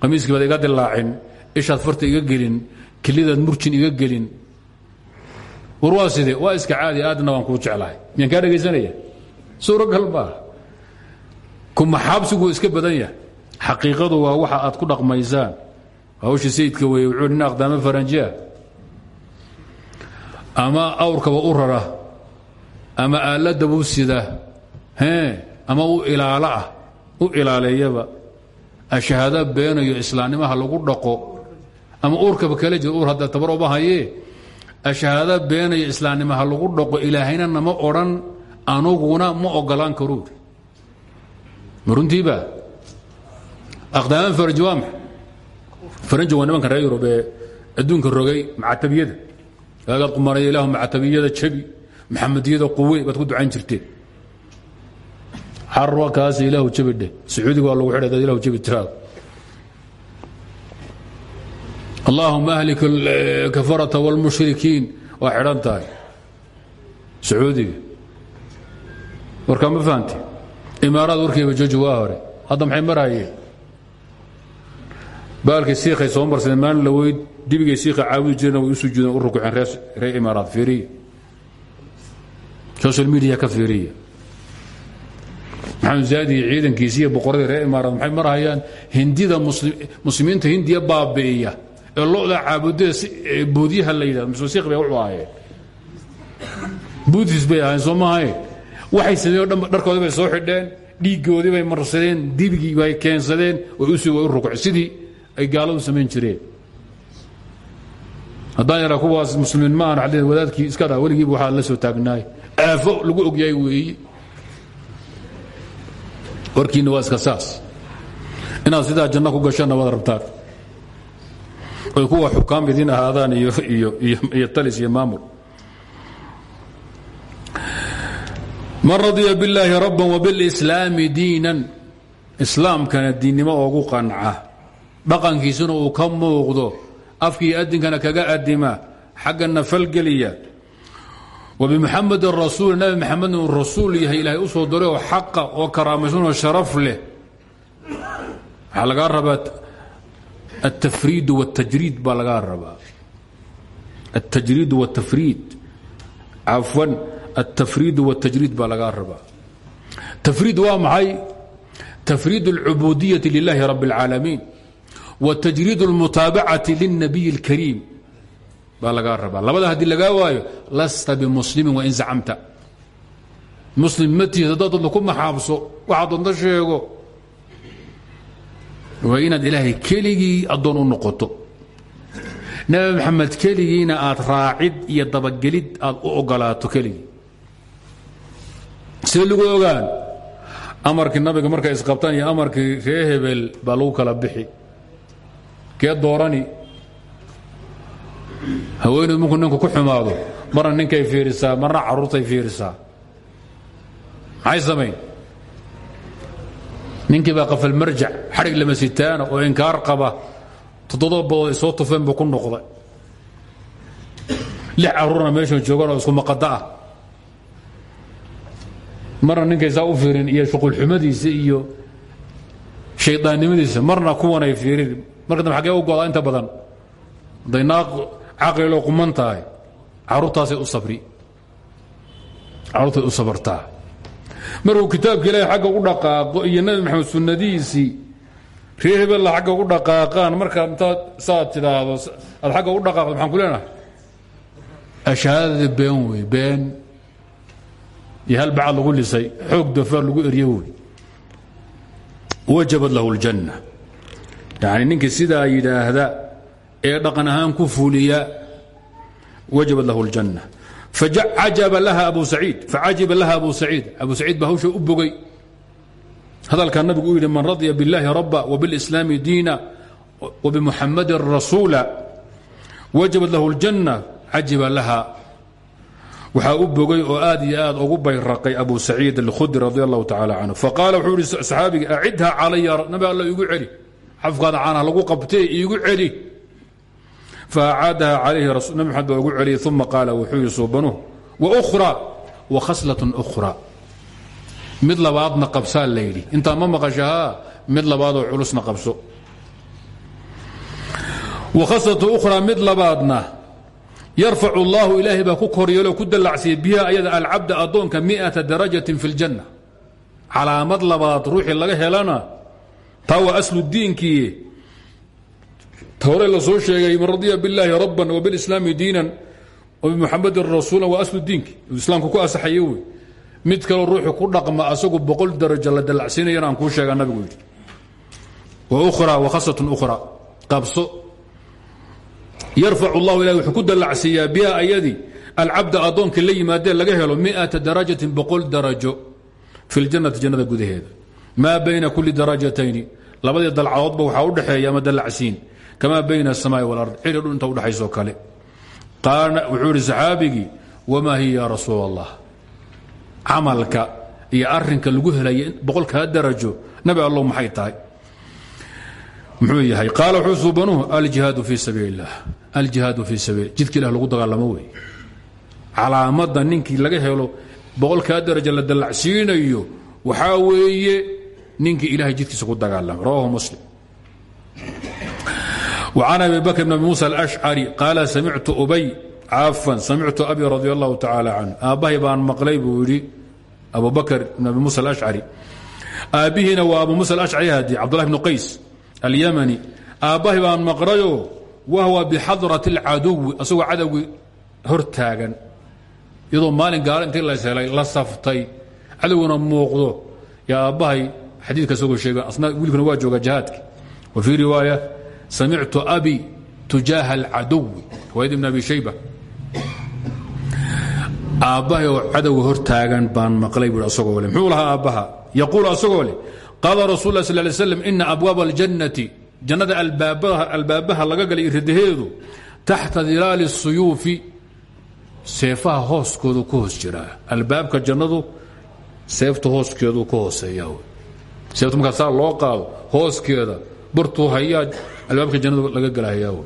A: qamiiskii baad iga dilaacin ishaad farta iga gelin kelidaad murjin iga gelin. War waa sidee? Waa iska caadi aadna waan kuu jeclahay. Miyaan kaa dhegaysanaya? Suuragal baa. Ku maxaabsigu iska badan yahay. Xaqiiqadu waa waxa aad ku dhaqmaysaan. Hawsha sayidka wey wuxuu nin aqdaamo faranjiya. Ama awrkaba u rara. Ama aaladaba u sida. Ama u ilaalo ah. U ilaaleeyaba ashahaada beenayo islaamnimaha lagu dhaqo ama uurkaba kala jiro uur hadda tabar uma hayee ashahaada beenayo islaamnimaha lagu dhaqo ilaahayna nama odhan anuguna ma ogolaan karuur ma runtiiba aqdaaman faranji waa maxa faranji waa nimanka reer yurub ee adduunka rogay macatabiyada gaagaad qumanaya ilaahu macatabiyada jabi maxamediyada quwe baad ku ducayn jirteen xarwa kaas ilaahu jabi dheh sacuudiga waa lagu xidhay dad ilahu jabi tiraado allaahuma ahlik kafarata wاlmushrikiin waa xidhan tahay. Sacuudiga. Warkaa ma fahamte imaaraad warkayba joji waa hore. Hadda maxay marayeen baalkay siikhay soo marsadeen maalin la weyd dibigay siikha caabudi jireen way u sujuudeen u rukuceen reer imaaraad fiiriya. Social media ka fiiriya maxamed iyo ciidankiisi iyo boqoradii reer imaaraad maxay marhayaan hindida muslimiinta hindiya baabi'iya ee lo'da caabudada boodyaha la yidhahdo. Masuusiikh bay wuxuu ahaayeen buudis bay ahayn soo maahayn waxay sameeyen o dhan dharkoodii bay soo xidheen dhiiggoodii bay marsadeen dibigii bay keensadeen way usi way u rukuceen. Sidii ay gaaladu samayn jireen. Haddaan yaraa kuwaas muslimiin ma aan xadeen wadaadkii iska dhaa weligiiba waxaa la soo taagnaay aafo lagu ogyahay weeye warkiinna waa iska saas. Inaad sidaa janno ku gashanna waad rabtaan oy kuwa xukaam idin ahaadaan iyo talis iyo maamul. Man radya bاllaahi rabban wbاlslaami diinan. Islaamkana diinnimo oogu qanca. Dhaqankiisuna uu ka muuqdo. Afkii adinkana kaga adima xaggana falgeliya wbimuxamedin rasuul nabi maxamedna uu rasuul yahay ilaahay u soo diray oo xaqa oo karaamaysanoo sharaf leh waxaa lagaa rabaa altafriid wاtajriid baa lagaa rabaa الtajriid wالtafriid cafwan التfriid والتjriid baa lagaa rabaa tafriid waa maxay tafriid الcubuudiyaةi lilahi rab العaalamiin وتjriid الmutaabacaةi lلnabiy الkariim baa lagaa rabaa. Labada haddii lagaa waayo lasta bimuslimi wain zacamta. Muslim matiis haddaad dadna ku maxaabso waxaa doonta sheego. Waa inaad ilaahay keligii addoon u noqoto. Nabi maxamed keligiina aad raacid iyo dabagelid aad u ogolaato keligii. Sida lagu ogaan amarkii nabiga markay isqabtaan iyo amarkii ree hebel baa lagu kala bixi. Kee doorani haweeneyd markuu ninku ku xumaado marna ninkay fiirisaa marna carruurtay fiirisaa. Maxay samayn? Ninkii baa qafalmarjac xadhig lama sitaana oo inkaar qaba. Toddoba soo tufeen buu ku noqday. Lix carruurna meeshan joogaan oo isku maqada ah. Marna ninkay saa u fiirin iyo shuqulxumadiisa iyo shaydaannimadiisa marna kuwanay fiirin. Marka dambe xaggee u badan. Hadday caqliloo quman tahay carruurtaasay u sabri. Carruurtay u sabartaa markuu kitaabka ilaahay xagga u dhaqaaqo iyo nebi maxamed sunnadiisii reer hebella xagga u dhaqaaqaan markaa intaad saad tidhaahdo aad xagga u dhaqaaqdo maxaan ku leenahay? Ashahaadada been wey been lagu lisay xoog dafaar lagu erye wey. Lahu اljanna yani ninkii sidaa yidhaahda ee dhaqan ahaan ku fuliya wajabad lahu اljanna facajaba laha abu saciid facajiba laha abu saciid abu saciid baa hawsha u bogay hadalkaa nabigu u yidhi man radya biاllahi raba wbiاlislaami diina wbimuxamadin rasuula wajabad lahu اljanna cajiba laha waxaa u bogay oo aad iyo aad ugu bayraqay abu saciid alkhudri radi allahu tacaala canhu faqaala wuxuu ihi saxaabiga acidha calaya nabi alla iigu celi xafkaada caanaha lagu qabtee iigu celi faacaadaha calayhi nabi maxamed baa ugu celiyey uma qaala wuxuu yihi suubanuh waukhra wa khaslatun ukhra mid labaadna qabsaa la yidhi intaa ma maqashahaa mid labaadoo culusna qabso wa khaslatu ukhraa mid labaadna yarfac اllahu ilaahay baa ku koryeelo ku dallacsiya biha ayada alcabda addoonka miata darajatin fi اljanna calaamad labaad ruuxii laga helana taa waa aslu diinkii hore la soo sheegay man radya biاllaahi rabban wbiاlislaami diinan wbimuxamadin rasuula waa aslu diinki islaamku ku asaxaye wey mid kaloo ruuxu ku dhaqma asagu boqol darajo la dallacsiinayana aan kuu sheegaa nabigu yidhi wa khasatun ukhra qabso yarfac اllahu ilahi wuxuu ku dallacsiiyaa biha ayadii alcabda addoonkii la yimaadee laga helo miata darajatin boqol darajo fi ljannati jannada gudaheeda maa bayna kuli darajatayni labadii dalcadoodba waxaa u dhexeeya ama dallacsiin kamaa bayna الsamaai wاlard cili dhu inta udhexaysoo kale qaala wuxuu ihi saxaabigii wamaa hiya ya rasuul allah camalka iyo arinka lagu helaya boqolkaa darajo nabi allow maxay tahay muxuu yahay qaala wuxuu suubanuhu aljihaadu fii sabiil اllah aljihaadu fii sabiil jidka ilah lagu dagaalamo wey calaamadda ninkii laga helo boqolkaa daraja la dallacsiinayo waxaa weeye ninkii ilahay jidkiisa ku dagaalama rawahu muslim وcan abi bakr bn abi musa alأشcari qaala samictu ubay cafan samictu abi radi allahu tacaala canه aabbahay baan maqlay buu yidhi abu bakr bn abi musa alأشcari aabbihiina waa abu musa alأشcari hadi cabdullah bn qays alyamani aabbahay baan maqlayo wahwa bixadraة اlcaduwi asagoo cadowgii hor taagan iyadoo maalin gaalo intii la helay la saftay cadowguna muuqdo yaa aabbahay xadiidka isagoo sheega asna wiilkuna waa jooga jihaadki wa fii riwaaya samictu abi tujaaha alcaduwi riwaayad ibn abi shayba aabbahay oo cadowga hor taagan baan maqlay buui asagoo le muxuu lahaa aabbaha yaquulu asagoo leh qaala rasul lah sal lay slam ina abwaaba aljannati jannada albaabaha laga galay ridaheedu taxta dilaali الsuyuufi seefaha hooskoodu ku hoos jiraa albaabka jannadu seefta hooskeedu ka hooseeya seefta markaa saa loo qaado hooskeeda bartuu hayaa albaabka jannadu laga galahayaa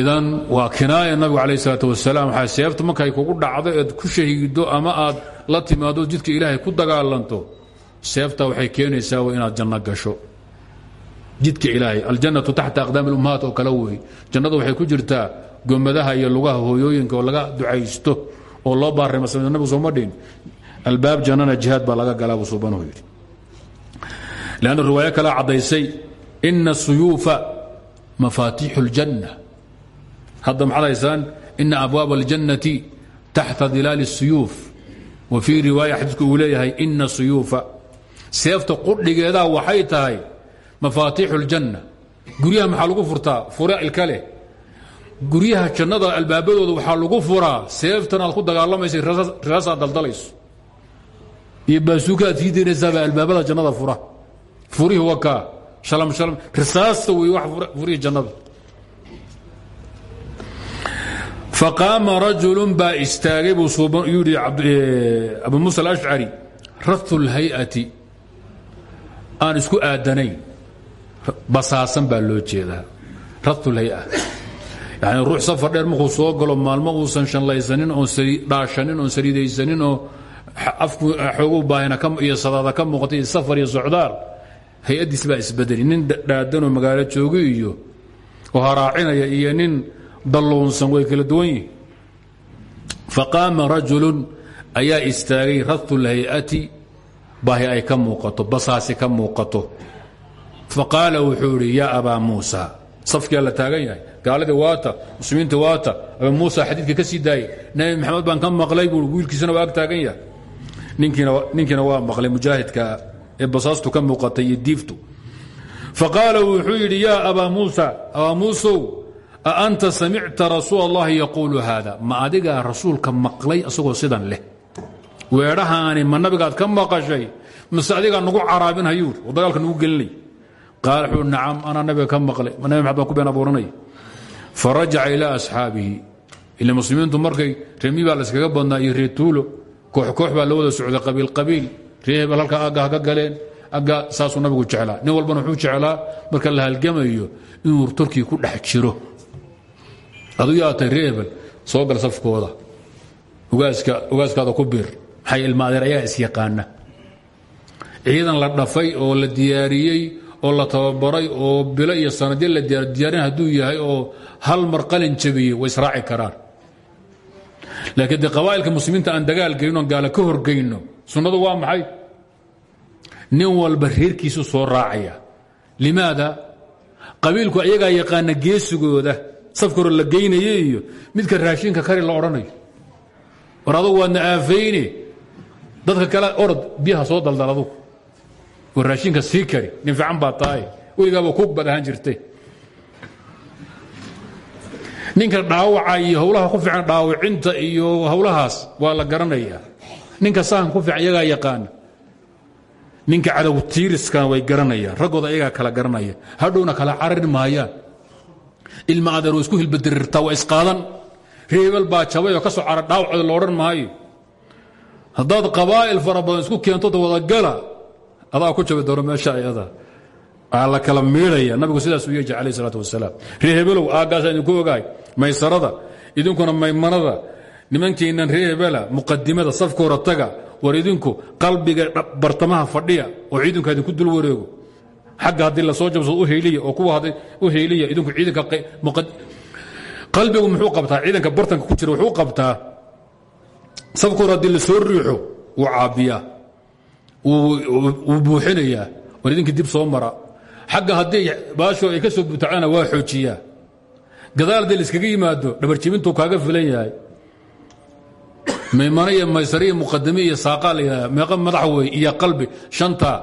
A: idan waa kinaaya nabigu calayh isalaat wasalaam. Waxaa seefta kugu dhacdo eed ku shahiido ama aad la timaado jidka ilaahay ku dagaalanto seefta waxay keenaysaa w inaad janno gasho. Jidka ilaahay aljannatu taxta aqdaami lummahaat oo kale wey jannadu waxay ku jirtaa gomadaha iyo lugaha hooyooyinka oo laga ducaysto oo loo baarima samey nabigu sooma dhin albaab jannana jihaad baa laga galaa buu suubanuhu yidhi lanna riwaayo kale caddaysay ina suyuufa mafaatiixu اljanna hadda maxaad haysaan ina abwaaba اljannati taxta dilaali الsuyuuf wa fii riwaaya xadiidku uu leeyahay ina suyuufa seefta qudhigeedaa waxay tahay mafaatiixu اljanna guryaha maxaa lagu furtaa fura ilka leh guryaha jannada albaabadooda waxaa lagu furaa seeftan aad ku dagaalamaysa raasaad daldalayso iyo baasuukaad sii daynaysaaba albaabada jannada fura furihii wakaa shalam shalam risaasta wax furihii jannada. Faqaama rajulu baa istaagay buu yuu yidhi abu muusa alashcari ratu اlhay-ati aan isku aadanayn. Basaasan baa loo jeedaa. Ratu lhay-a yani ruux safar dheer markuu soo galo maalmo uusan shanlaysanin oon dhaashanin oon saliidaysanin oo afku xoogu baahina iyo sadaada ka muuqatay iyo safar iyo socdaal hay'addiis baa isbedeli nin dhaadanoo magaalo joogi iyo oo haraacinaya iyo nin dalluunsan way kala duwan yihiin faqaama rajulun ayaa istaagay ratu lhay-ati ay ka muuqato basaasi ka muuqato. Faqaala wuxuu idhi yaa abaa la taagan yahay gaaladii waata muslimiinta waata abaa muusa xadiidka ka sii nabi maxamed baan ka maqlay buu wiilkiisana waa ag taagan yahay. Ninkiina waa maqlay mujaahidka ee basaastu ka muuqatay iyo diiftu faqaala wuxuu yidhi yaa abaa muusa abaa a anta samicta rasuul allahi yaquulu ma adigaa rasuulka maqlay asagoo sidan leh. Weedhahaani ma nabigaad ka maqashay? Mase nagu caraabinhayuu oo dagaalka nagu gelinay. Qaal wuxuu nacam nabiga ka maqlay. Ma nabi ku been abuuranaya farajaca ilaa asxaabihi. Ila muslimiintu markay remi baa badnaa iyo reetuulo koox koox baa la wada socday qabiil qabiil ree hebel halka agga ha ka galeen agga saasuu nabigu jeclaa. Nin walbana wuxuu jeclaa marka la halgamayo inuu turkii ku dhex jiro. Aduu yaatay ree hebel soo gal safkooda. Ugaaskaada ku bir maxay ilmaadeer ayaa isyaqaana ciidan la dhafay oo la diyaariyey oo la tababaray oo bilo iyo sanadyo la diyaarin hadduu yahay oo hal mar qalin jabiyey way israaci karaan. Laakiin dee qabaa'ilka muslimiinta aan dagaal gelin oon gaala ka horgeyno sunnadu waa maxay? Nin walba reerkiisu soo raacaya. Limaada? Qabiilku ayagaa yaqaana geesigooda. Safka hore midka raashinka kari la odhanayo. War adugu waadna dadka kale orod biyaha soo daldal adugu. Raashinka sii kari nin fiican baa tahay weligaaba ahaan jirtay ninka dhaawaca howlaha ku fiican dhaawacinta iyo howlahaas waa la garanayaa ninka sahan ku fiican iyagaa yaqaana ninka cadow tiiriskana way garanayaan. Raggooda iyagaa kala garanaya hadhowna kala carari maayaan. Ilma adeer waa isku hilbadirirtaa waa isqaadan. Reebel baa jabay oo ka soo cara maayo. Haddaad qabaa'il fara badan isku keento wadagala adaa ku jabi doono meesha ayada. Aa la kala miidhaya nabigu sidaasuu yeeji calayh isalaatu wasalaam. Ree hebelow aaggaasa idinku ogahay maysarada idinkuna maymanada nimankiinan ree hebela muqadimada safka idinku qalbiga bartamaha fadhiya oo ciidanka idinku dul wareego. Xagga haddii la soo jabsado u heyliya oo kuwa u heyliya idinku ciidanka qalbigu muxuu qabtaa? Ciidanka bartanka ku jira wuxuu qabtaa. Safka hore haddii la soo riixo wuu caabiyaa. Wuu buuxinayaa. Dib soo mara. Xagga haddii baasho ay ka soo butacana waa xoojiyaa. Gadaal haddii laiskaga yimaado dhabarjibintuu kaaga filan yahay maymano iyo maysare iyo muqadime iyo saaqaa la yidhahda meeqa madax wey iyo qalbi. Shantaa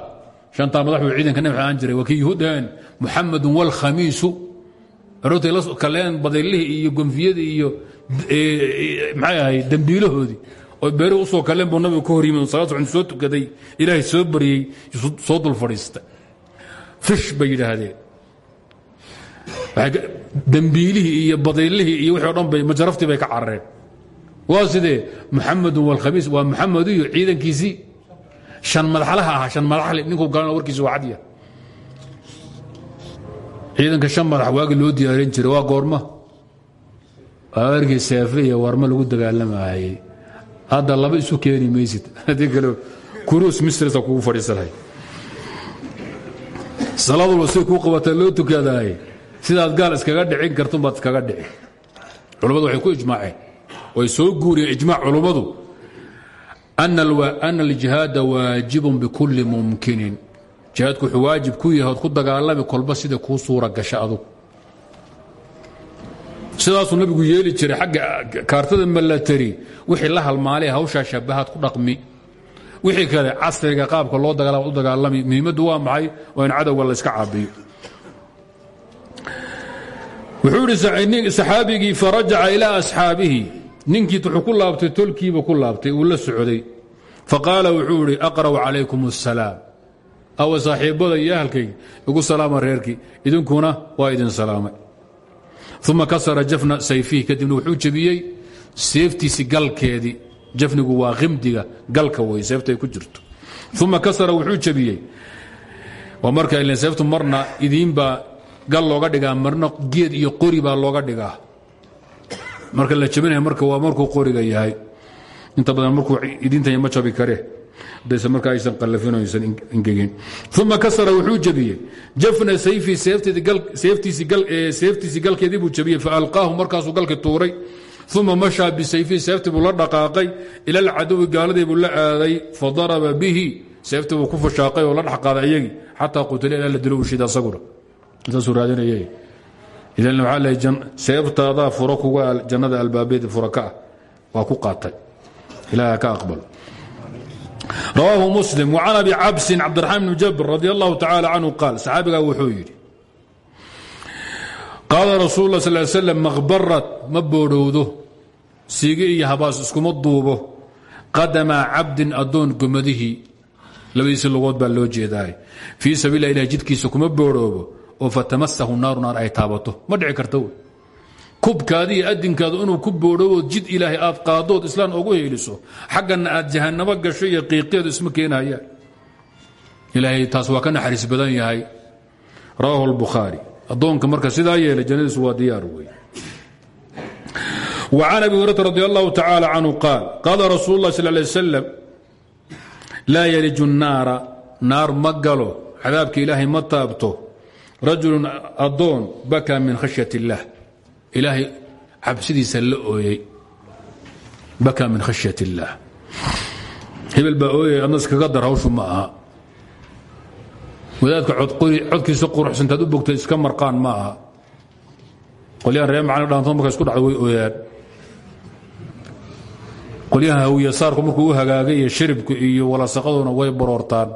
A: shantaa madax wey ciidanka nabi aan jiray waa kii yuhuudaheen muxamedun walkhamiisu aroortay la kaleen badaylihii iyo gonfiyadii iyo maxay ahayd dembiilahoodii oo beeri u soo kaleen buu nabigu ka hor yimid salaad suxun soo tukaday ilaahay soo baryey soo dul fadhiista. Fish bay yidhaahdeen. Dembiilihii iyo badaylihii iyo wixii o dhan bay majaraftii bay ka carareen waa sidee? Muxamedun walkhamiis waa muxamed iyo ciidankiisii shan madaxlaha ahaa shan madaxle ninkuu galana warkiisa waa cadya ciidanka shan madax waagi loo diyaarin jiray waa goorma. Aarkii seefe iyo warma lagu dagaalamayey hadda laba isu keeni maysid. Haddii kale kuruus mistresa kugu fadhiisanahay salaad walba siday kuu qabataa loo tukadaay sidaad gaal iskaga dhicin kartunbaad iskaga dhici. Culummadu waxay ku ijmaaceen way soo guuriyeen ijmaac culummadu ana aljihaada waajibun bikulli mumkinin. Jihaadku waajib ku yahay ku dagaalami kolba sida kuu suura gasha adugu sidaasuu nabigu yeeli jiray xagga kaartada malatari wixii la halmaalay hawshaa shabahaad ku dhaqmi. Wixii kale casriga qaabka loo dagaalama u dagaalami. Muhiimaddu waa maxay? Waa in cadowga la iska caabiyo. Wuxuu idhi saxaabigii farajaca ilaa asxaabihi ninkii wuxuu ku laabtay tolkiiba ku laabtay uu la socday. Faqaala wuxuu ihi aqra'u calaykum الsalaam awa saaxiibada iyo ahalkayga igu salaama reerkii idinkuna waa idin salaamay. Uma kasara jafna sayfihi kadibna wuxuu jebiyey seeftiisi galkeedii. Jafnigu waa khimdiga galka wey seeftay ku jirto. Uma kasara wuxuu jebiyey waa marka ilan seeftu marna idiinbaa gal looga dhigaa marna geed iyo qori baa looga dhigaa marka la jebinaya marka waa markuu qoriga yahay. Inta badan markuu idiintanya ma jabi kare. Dayse marka aysan qallafin aysan ingegin. Uma kasara wuxuu jebiyey jafna sayfi seeftiisii galkeedii buu jebiyey faalqaahu markaasuu galki tuuray. Uma mashaa bisayfihi seeftii buu la dhaqaaqay. Ila alcaduwi gaaladii buu la aaday. Fadaraba bihi. Seeftii buu ku fashaaqay oo la dhexqaaday iyagii xataa qutila ilaa la dilo u shida asaguna raadinayay idan waxaa lehay seeftaadaa furo kuga jannada albaabeed fura ka ah waa ku qaatay. Ilaah ka aqbal. Rawaahu muslim وcan abi cabsin cabdiraxmaan bn jabr radi allahu tacala canhu qaal wuxuu yidhi qaala rasuul la sal slam maqbarad ma boodhowdo siigi iyo habaas iskuma duubo qadama cabdin addoon gomadihii labadiisi lugood baa loo jeedaay fii sabiila ilah jidkiisa kuma boodhoobo oo fatamasahu naaru naar ay taabato ma dhici karta wey kubkaadi iyo adinkaadu inuu ku boodhoobood jid ilaahay aad qaadood islaan ogu heeliso xaggana aad jahanamo gasho iyo qiiqeedu isma keenahayaan ilaahay taas waa ka naxariis badan yahay rawaahu lbukhaari addoonka marka sidaa yeelay jannadiisu waa diyaar wey وcan abi hurata radi allahu tacaalى canhu qaal qaala rasuul اlah sal lay slam laa yaliju الnaara naar ma galo cadaabka ilaahay ma taabto rajul adoon bakaa min khasya اllah ilaahay cabsidiisa la ooyey bakaa min khasya اllah hebel baa ooyay adna iskaga dar hawshu ma aha. Wadaadka codkiisa quruxsantaad u bogtay iska marqaan ma aha. Qolyahan ree macali dhaantood marka isku dhacdo way ooyaan. Qolyahan hawiyasaarku markuu u hagaagay iyo shiribku iyo walaasaqaduna way baroortaan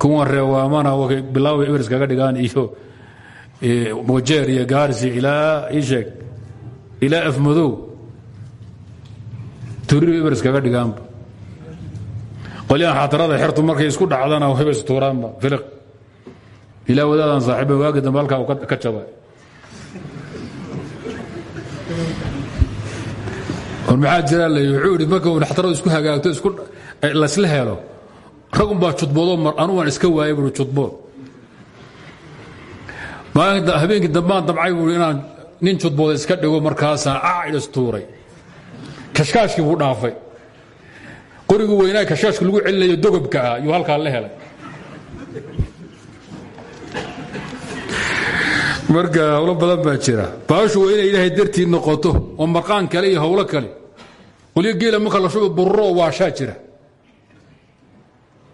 A: kuwan reewaamana bilaaway everis kaga dhigaan iyo mojeer iyo gaarsi ilaa isheeg ilaa afmadow turiru everis kaga dhigaanba qolyahan xatarada xertu markay isku dhacdana hebes tuuraanba filiq ilaa wadaadan saaxiiba waagi dambe halkaa ka jabay. Or maxaa jira l wuxuu idhi marka dhaxtaradu isku hagaagto lasla helo ragun baa judboodoo anu waan iska waayay buui judbood habeenkii dambaan damcay buui inaan nin judbooda iska dhigo markaasaan acidhis tuuray. Kashkaashkii buu dhaafay. Qorigii weynaa kashkaashka lagu celinayo dogobka ah yuu halkaa la helay. Marka hawlo badan baa jira. Baashu waa inay ilaahay dartii noqoto oo marqaan kale iyo hawlo kale. Qolyo geela marka la shuba bururo waashaa jira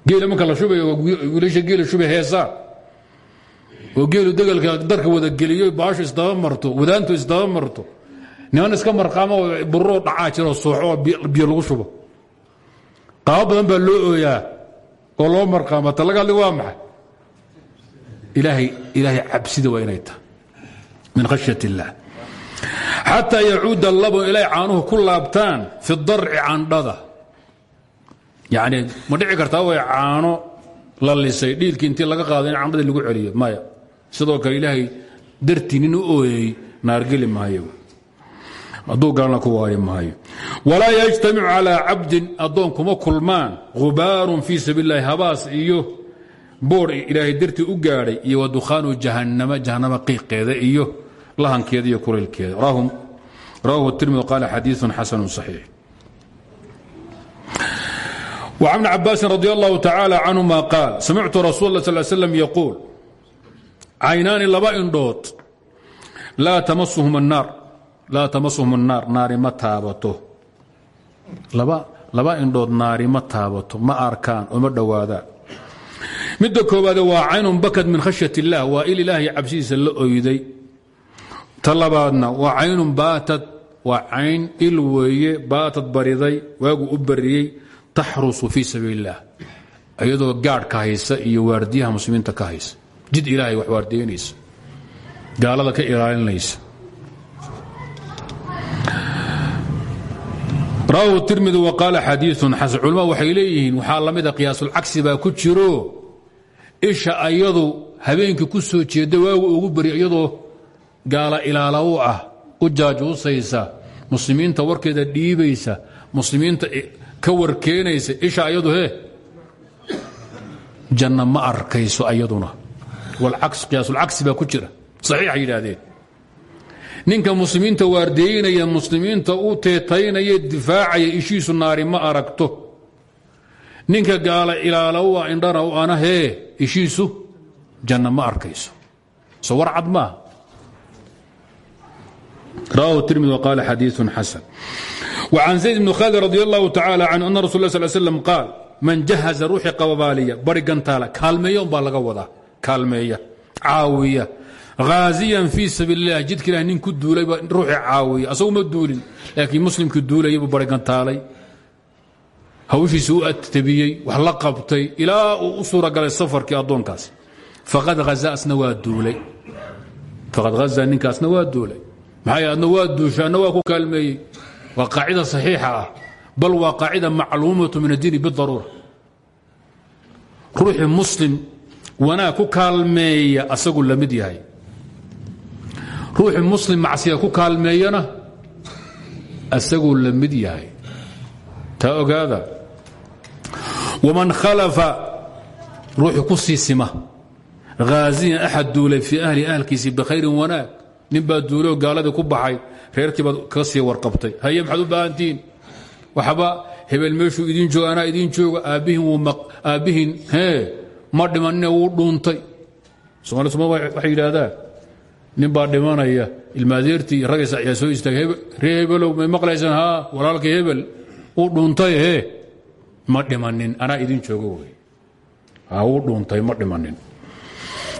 A: geela marka la shubay wiilasha geela shubay heesaa. Oo geelu degalka darka wada geliyo baashu isdaba marto wadaantu isdaba marto. Niman iska marqaamo bururo dhacaa jiro sooxo oo biyo lagu shubo. Qaabo badan baa loo ooyaa oo loo marqaama. Ta laga hadli waa maxay? Ilaahay ilaahay cabsida waa inay tahay. Min khashyat اllah xataa yacuuda labun ilay caanuhu ku laabtaan fi darci candhada yani ma dhici kartaa way caano la lisay? Dhiilkii intii laga qaado in candhadii lagu celiyo maya sidoo kale ilaahay dartii nin u naargeli maayo. Hadduu galana ku waayo maayo. Walaa yajtamicu calaa cabdin addoon kuma kulmaan. Hubaarun fii sabiil اllahi iyo boor ilaahay dartii u gaadhay iyo wadukhaanu jahanama jahanama qiiqeeda iyo lahankeeda iyo kulaylkeeda rawahu tirmidi qaala xadiiun xasanu صaxiix وعن بن cabاasi رضي الله تaعالى عنهma قاaل samictu rasuل اه صل سلم يquuل caynaani laba indhood laa tamasuhum الnaar naari ma taabato laba indhood naari ma taabato ma arkaan oo ma dhowaadaan midda koowaade waa caynun bakad min khashyaة الlah waa il ilaahay cabsidiisa la oyday ta labaadna waa caynun baatad waa cayn il weeye baatad bariday waagu u bariyey taxrusu fii sabiil اllah iyadoo gaadhka haysa iyo waardiyaha muslimiinta ka haysa. Jid ilaahay wax waardiyanaysa gaalada ka ilaalinaysa. Rawahu tirmidi wa qaala xadiiun xasan. Culmaa waxay leeyihiin waxaa la mida qiyaasulcagsi baa ku jiro. Isha ayadu habeenkii ku soo jeeda waagu ugu bari iyadoo gaala ilaala ah u jaajuusaysa muslimiinta warkeeda dhiibaysa muslimiinta ka warkeenaysa isha ayadu he janna ma arkayso ayaduna. Qiyaasulcagsi baa ku jira. Saxiixa yidhaahdeen. Ninka muslimiinta waardeeynaya muslimiinta u teetaynaya difaacaya ishiisu naari ma aragto. Ninka gaala ah indhana u ana hee ishiisu janna ma arkayso. So war cad maaha rawahu tirmidi waqaala xadiiثun xasan وcan zayd bn khaalid radi allahu tacala canhu ana rasul ه sl slam qaal man jahaza ruuxii qababaaliya bari gantaala kaalmeeya umbaa laga wadaa kaalmeeya caawiya haaziyan fii sabiil اlah jidka ilah nin ku duulayba ruuxii caawiya asagu ma duulin laakiin muslimkii duulayabuu bari gantaalay hawshiisi u adtabiyey wax la qabtay ilaa uu u suuragalay safarkii addoonkaas faqad hazaasna waa duulay faqad hazaa ninkaasna waa duulay maxaa adna waa duusha waa ku kaalmeeyey waa qaacida saxiixa ah bal waa qaacida macluumatu min addiini bidaruura ruuxii muslim wanaag ku kaalmeeya asagu la yahay. Ruuxii muslim macsiya ku kaalmeeyana asaguu la yahay. Taa waman khalafa ruuxii ku sii sima haaziyan axad duulay fii ahli ahalkiisii bikhayrin wanaag nin baa duuloo gaaladii ku baxay reerkii baad kaga sii warqabtay. Haye maxaad u baahantihiin waxba hebel meeshuu idiin jooga anaa idiin jooga aabbihiin ma dhimanine wuu dhuuntay. Somaali soma waxay yidhaahdaan nin dhimanaya ilmaadeertii iyo ragaysa ayaa soo istaagay ree hebelow may maqlaysaan walaalkii hebel uu dhuuntay hee ma dhimanin anaa idiin jooga wey. Wuu dhuuntay ma dhimanin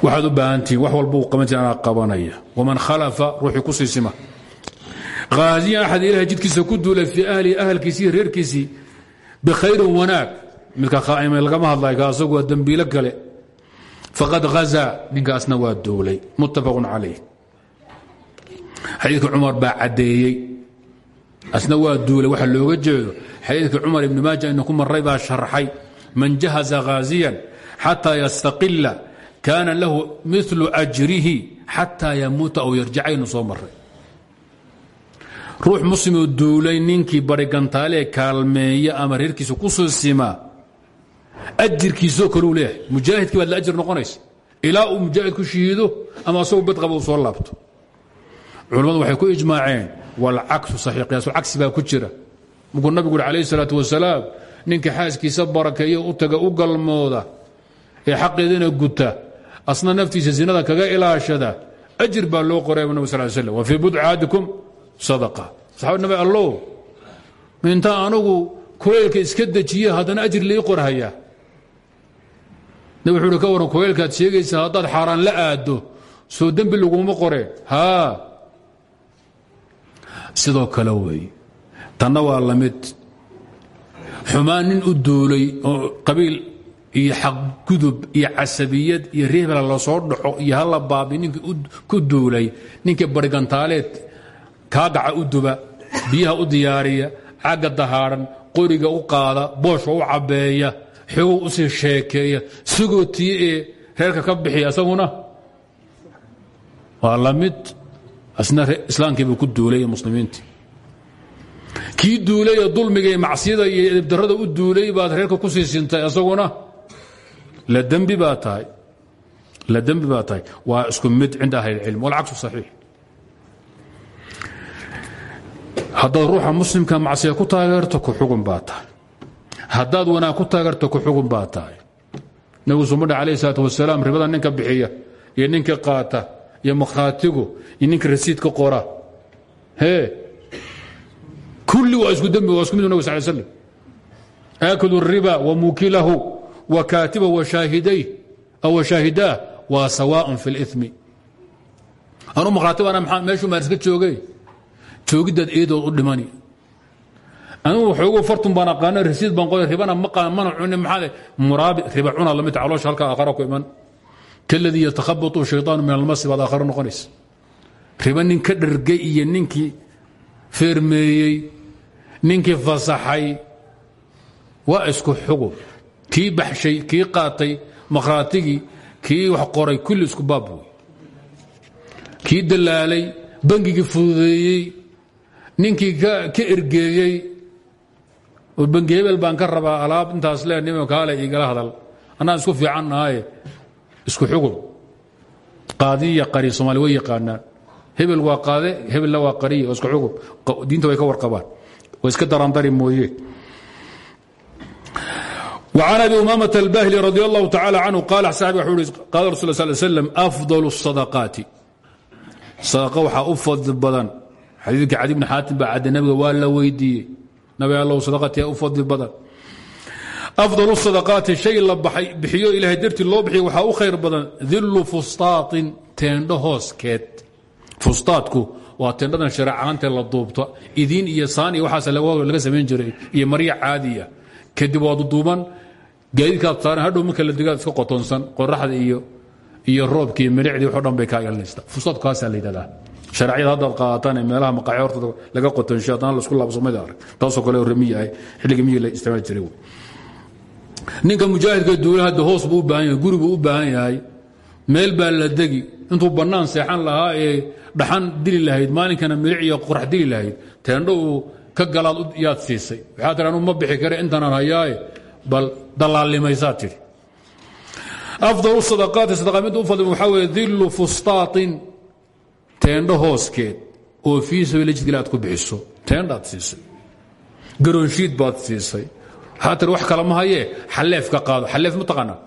A: waxaad u baahantihiin wax walba uu qabanti anaa qabanaya. Waman khalafa ruuxii ku siisima haaziyan axad jidkiisa ku duulay fii ahli ahalkiisii iyo reerkiisii bikhayrin wanaag. Midka khaa'imay lagama hadlay ka asagu waa dembiilo kale faqad hazaa ninkaasna waa duulay. Muttafaqun calayh. Xadiidka cumar baa asna waa duulay waxa looga jeedo. Xadiidka cumar ibni maaja ina ku maray baa man jahaza haaziyan xataa yastaqila kaana lahu milu ajrihi xataa yamuuta aw yarjacaynu soo maray ruux muslimoo duulay ninkii barigantaalee kaalmeeya ama reerkiisa ku soo simaa ajirkiisoo kaleu leeyahay. Mujaahidkii baad la ajir noqonaysa. Ilaa uu mujaahid ku shahiido ama asagoo badqaba uu soo laabto. Culammadu waxay ku ijmaaceen walcaksu saxiix qiyaasulcagsi baa ku jira. Markuu nabigu uhi calayhi salaatu wasalaam ninka xaaskiisa barakeeya u taga u galmooda ee xaqeedana guta asna naftiisa zinada kaga ilaashada ajir baa loo qoray nabig sal l slam wa fii budci ahadikum sadaqa. Saxaabad nabi allow minta anugu kuleylka iska dejiye haddana ajir lii qorhayaa nabi wuxuu uhi ka waran kuleylkaad sheegaysaa haddaad xaaraan la aaddo soo dembi laguma qoreen haa sidoo kale weeye tanna waa la u duulay qabiil iyo xaqgudub iyo casabiyad iyo reebela la soo dhaco iyo halla baabi ninkii ku duulay ninkii barigantaaleed kaagaca u duba biyaha u diyaariya cagga dahaadhan qoriga u qaada booshka u cabbeeya u sii sheekeeya sigootiye ee reerka ka bixiya isaguna waa la mid asna islaamkiibuu ku duulay muslimiintii. Kii duulay dulmiga iyo macsiyada iyo edibdarrada u duulay baad reerka ku sii sintay la dembi baa tahay waa isku mid cinda ahlilcilm walcagsu saxiix haddaad ruuxa muslimka macsiya ku taageerto ku xugun baa tahay haddaad wanaag ku taageerto ku xugun baa tahay nabigu sumadha alayh salaatu wasalaam ribada ninka bixiya iyo ninka qaata iyo makhaatigu ninka rasiidka qora hee kulli waa isku dembi waa isku midu nabig sal slam aaklu riba wa muukilahu washaahiday aw washaahidaah waa sawaaء fi اlإثmi anu makhaatibana meeshuu maan iska joogay joogiddaad eedood u dhimani anigu waxoogu fartun baan aqaano rasiid baan qoray ribana mana cuni maxaa muraabi riba cuna lamid caloosha halka aakhara ku iman kaladii yatakhabatu shayطaanu min almasi baad aakhara noqonaysa riba nin ka dhargay iyo ninkii feermeeyey ninkii fasaxay waa isku xugub kii baxshay kii qaatay makhraatigii kii wax qoray kulli isku baab wey kii dalaalay bangigii fududeeyey ninkii ka ergeeyey oo bangi hebel baan ka rabaa alaab intaas le nimo kaale igala hadal. Annaan isku fiican nahaye isku xugub. Qaadiya qari somaali way yaqaanaan hebel waa qaade hebelna waa qariya oo isku xugub. Diinta way ka warqabaan. Way iska daraandari mooye وعن أبي أمامة الباهلي رضي الله تعالى عنه قال صاحب قال رسول الله صلى الله عليه وسلم أفضل الصدقات صدقة waxaa u fadli badan xadiidka cadi bn xaatim baa cadde nabiga waa la weydiiyey nabi allow sadaqatia u fadli badan afdal sadaqaati shay la bixiyo ilaahay dartii loo bixiyo waxaa u khayr badan dillu fustaatin teendho hooskeed fustaadku waa teendhadan shareecaantee la duubto idiin iyo saan iyo waxaas laga samayn jiray iyo marya caadiya kadib waa duduuban gaadiidkaad saaran hadhow marka la digaad iska qotonsan qoraxda iyo iyo roobka iyo milicdii waxo dhan bay kaa ilanaysta fustaadku kaasaa la yidhahdaa. Shareecada haddaad qaadataan ee meelaha maqaxyo hortada laga qotonsho haddana la isku laabsamada arag taasoo kale hore miyi ahay xilliga miyi la isticmaali jiray ninka mujaahidka duula hadda hoos buu baahan yahay guri u baahan yahay meel baa la degi. Intuu bannaan seexan lahaa ee dhaxan dili lahayd maalinkana milic iyo qorax dili lahayd teendho uu ka galaad yaad siisay. Waxaa anu ma bixi kare intaanaan hayaaye bal dalaalimaysaa tidhi afdalu sadaqaati sadaqa midda u fadli waxaa weeye dillu fustaatin teendho hooskeed oo fii sabiila jidkila aad ku bixiso. Teendhaad siisay. Garoonshiid baad siisay. Waxaa tiri wax kale ma hayee xalleef ka qaado xalleef ma taqaanaa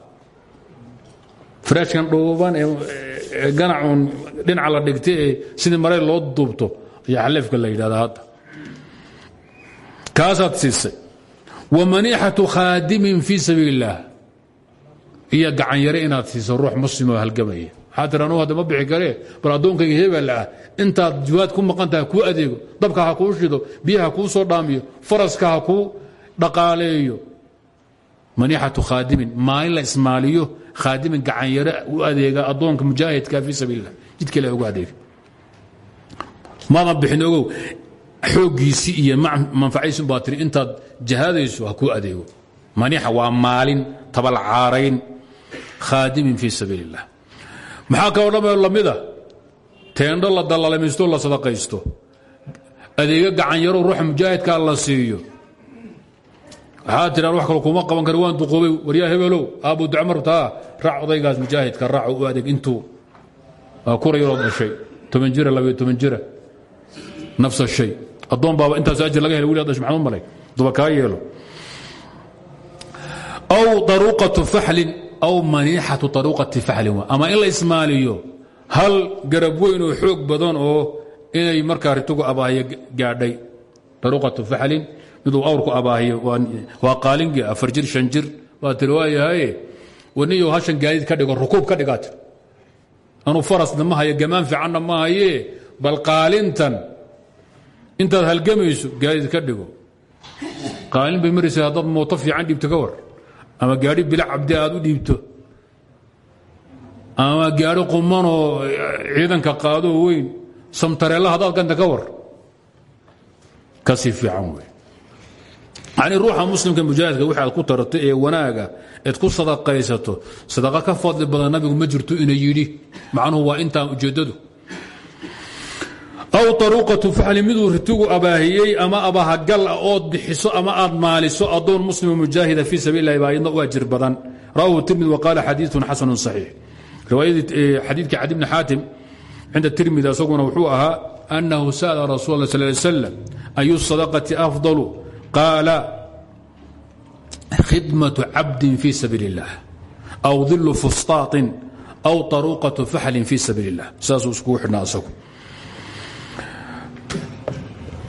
A: faraashkan dhuuban ee ganacuun dhinaca la dhigtay ee sidii maray loo duubto ayaa xalleefka la yidhahdaa hadda. Kaasaad siisay wa maniixatu khaadimin fii sabiil illaah iyo gacanyare inaad siiso ruux muslimoo halgamaya. Waxaa tiri anugu hadda ma bixi karee bal addoonkayga hebel ah. Intaad jiwaad ku maqan tahay kuu adeego. Dabka ha kuu shido biyaha kuu soo dhaamiyo faraska ha kuu dhaqaaleeyo. Maniixatu khaadimin maalin la ismaaliyo khaadimin gacanyare u adeega addoonka mujaahidka fii sabiil illah jidka ilah ugu xooggiisii iyo manfacaysun baa tiri intaad jahaadayso ha kuu adeego. Maniixa waa maalin tabalcaarayn khaadimin fii sabiil illah maxaa kaloo dhamee lamida teendho la dallalamaysto la sadaqaysto. Adeega gacanyaro ruuxa mujaahidkaa la siiyo. Waxaa tiraan wax kalo kuma qaban kara waan duqoobay waryaa hebelow? Aabu ducmar taa raac odaygaas mujaahidka raac u adeeg intuu kura yaroo dhashay. Toban jira labayo toban jira. Nafsa shay addoon baaba intaas ajir laga helay wili dhash maxamed malay duba kaa aw daruuqatu faxlin aw maniixatu aruuqati faxlin ama in ismaaliyo hal garab weyn oo xoog badan oo inay markaa ritugu abaahiyo gaadhay. Daruuqatu faxlin miduu awrku abaahiyo waa qaalingi afar jir shan jir waa waayahaye waniyo hashan gaadiid ka dhigo rukuub ka dhigaa tir anuu farasna ma hayo gamaan fiicanna ma haye bal qaalintan intaad halgamayso gaadiid ka dhigo. Qaalin bay maraysa haddaad mooto fiican dhiibto ama gaadhi bilac cabdi aad u dhiibto. Ama gaadhi qumanoo ciidanka qaadoo weyn samtareella haddaad ganta ka war. Kasii fiican wey yacnii ruuxa muslimka mujaahidka wixi aad ku tarto ee wanaaga eed ku sadaqaysato sadaqa ka fadli badan nabigu ma jirto ina yidhi. Macnuhu waa intaan ujeeddadu aw aruuqatu faxli miduu ritugu abaahiyey ama abahagal ah ood bixiso ama aad maaliso adoon muslima mujaahida fii sabiil lahi baa iyadna u ajir badan. Rawahu tirmidi waqaala xadiiun xasanu saxiix. Riwaayadii eh, xadiidka cadi bni xaatim cinda wuxuu ahaa anahu sa'la rasul alla sal slam ayu sadaqati afdalu? Qaala khidmatu cabdin fii sabiil aw dilu fustaatin aw aruuqatu faxlin fii sabiil illah saasuu iskugu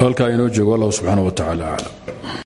A: halkaa inoo joogo allah subxaana wa tacaala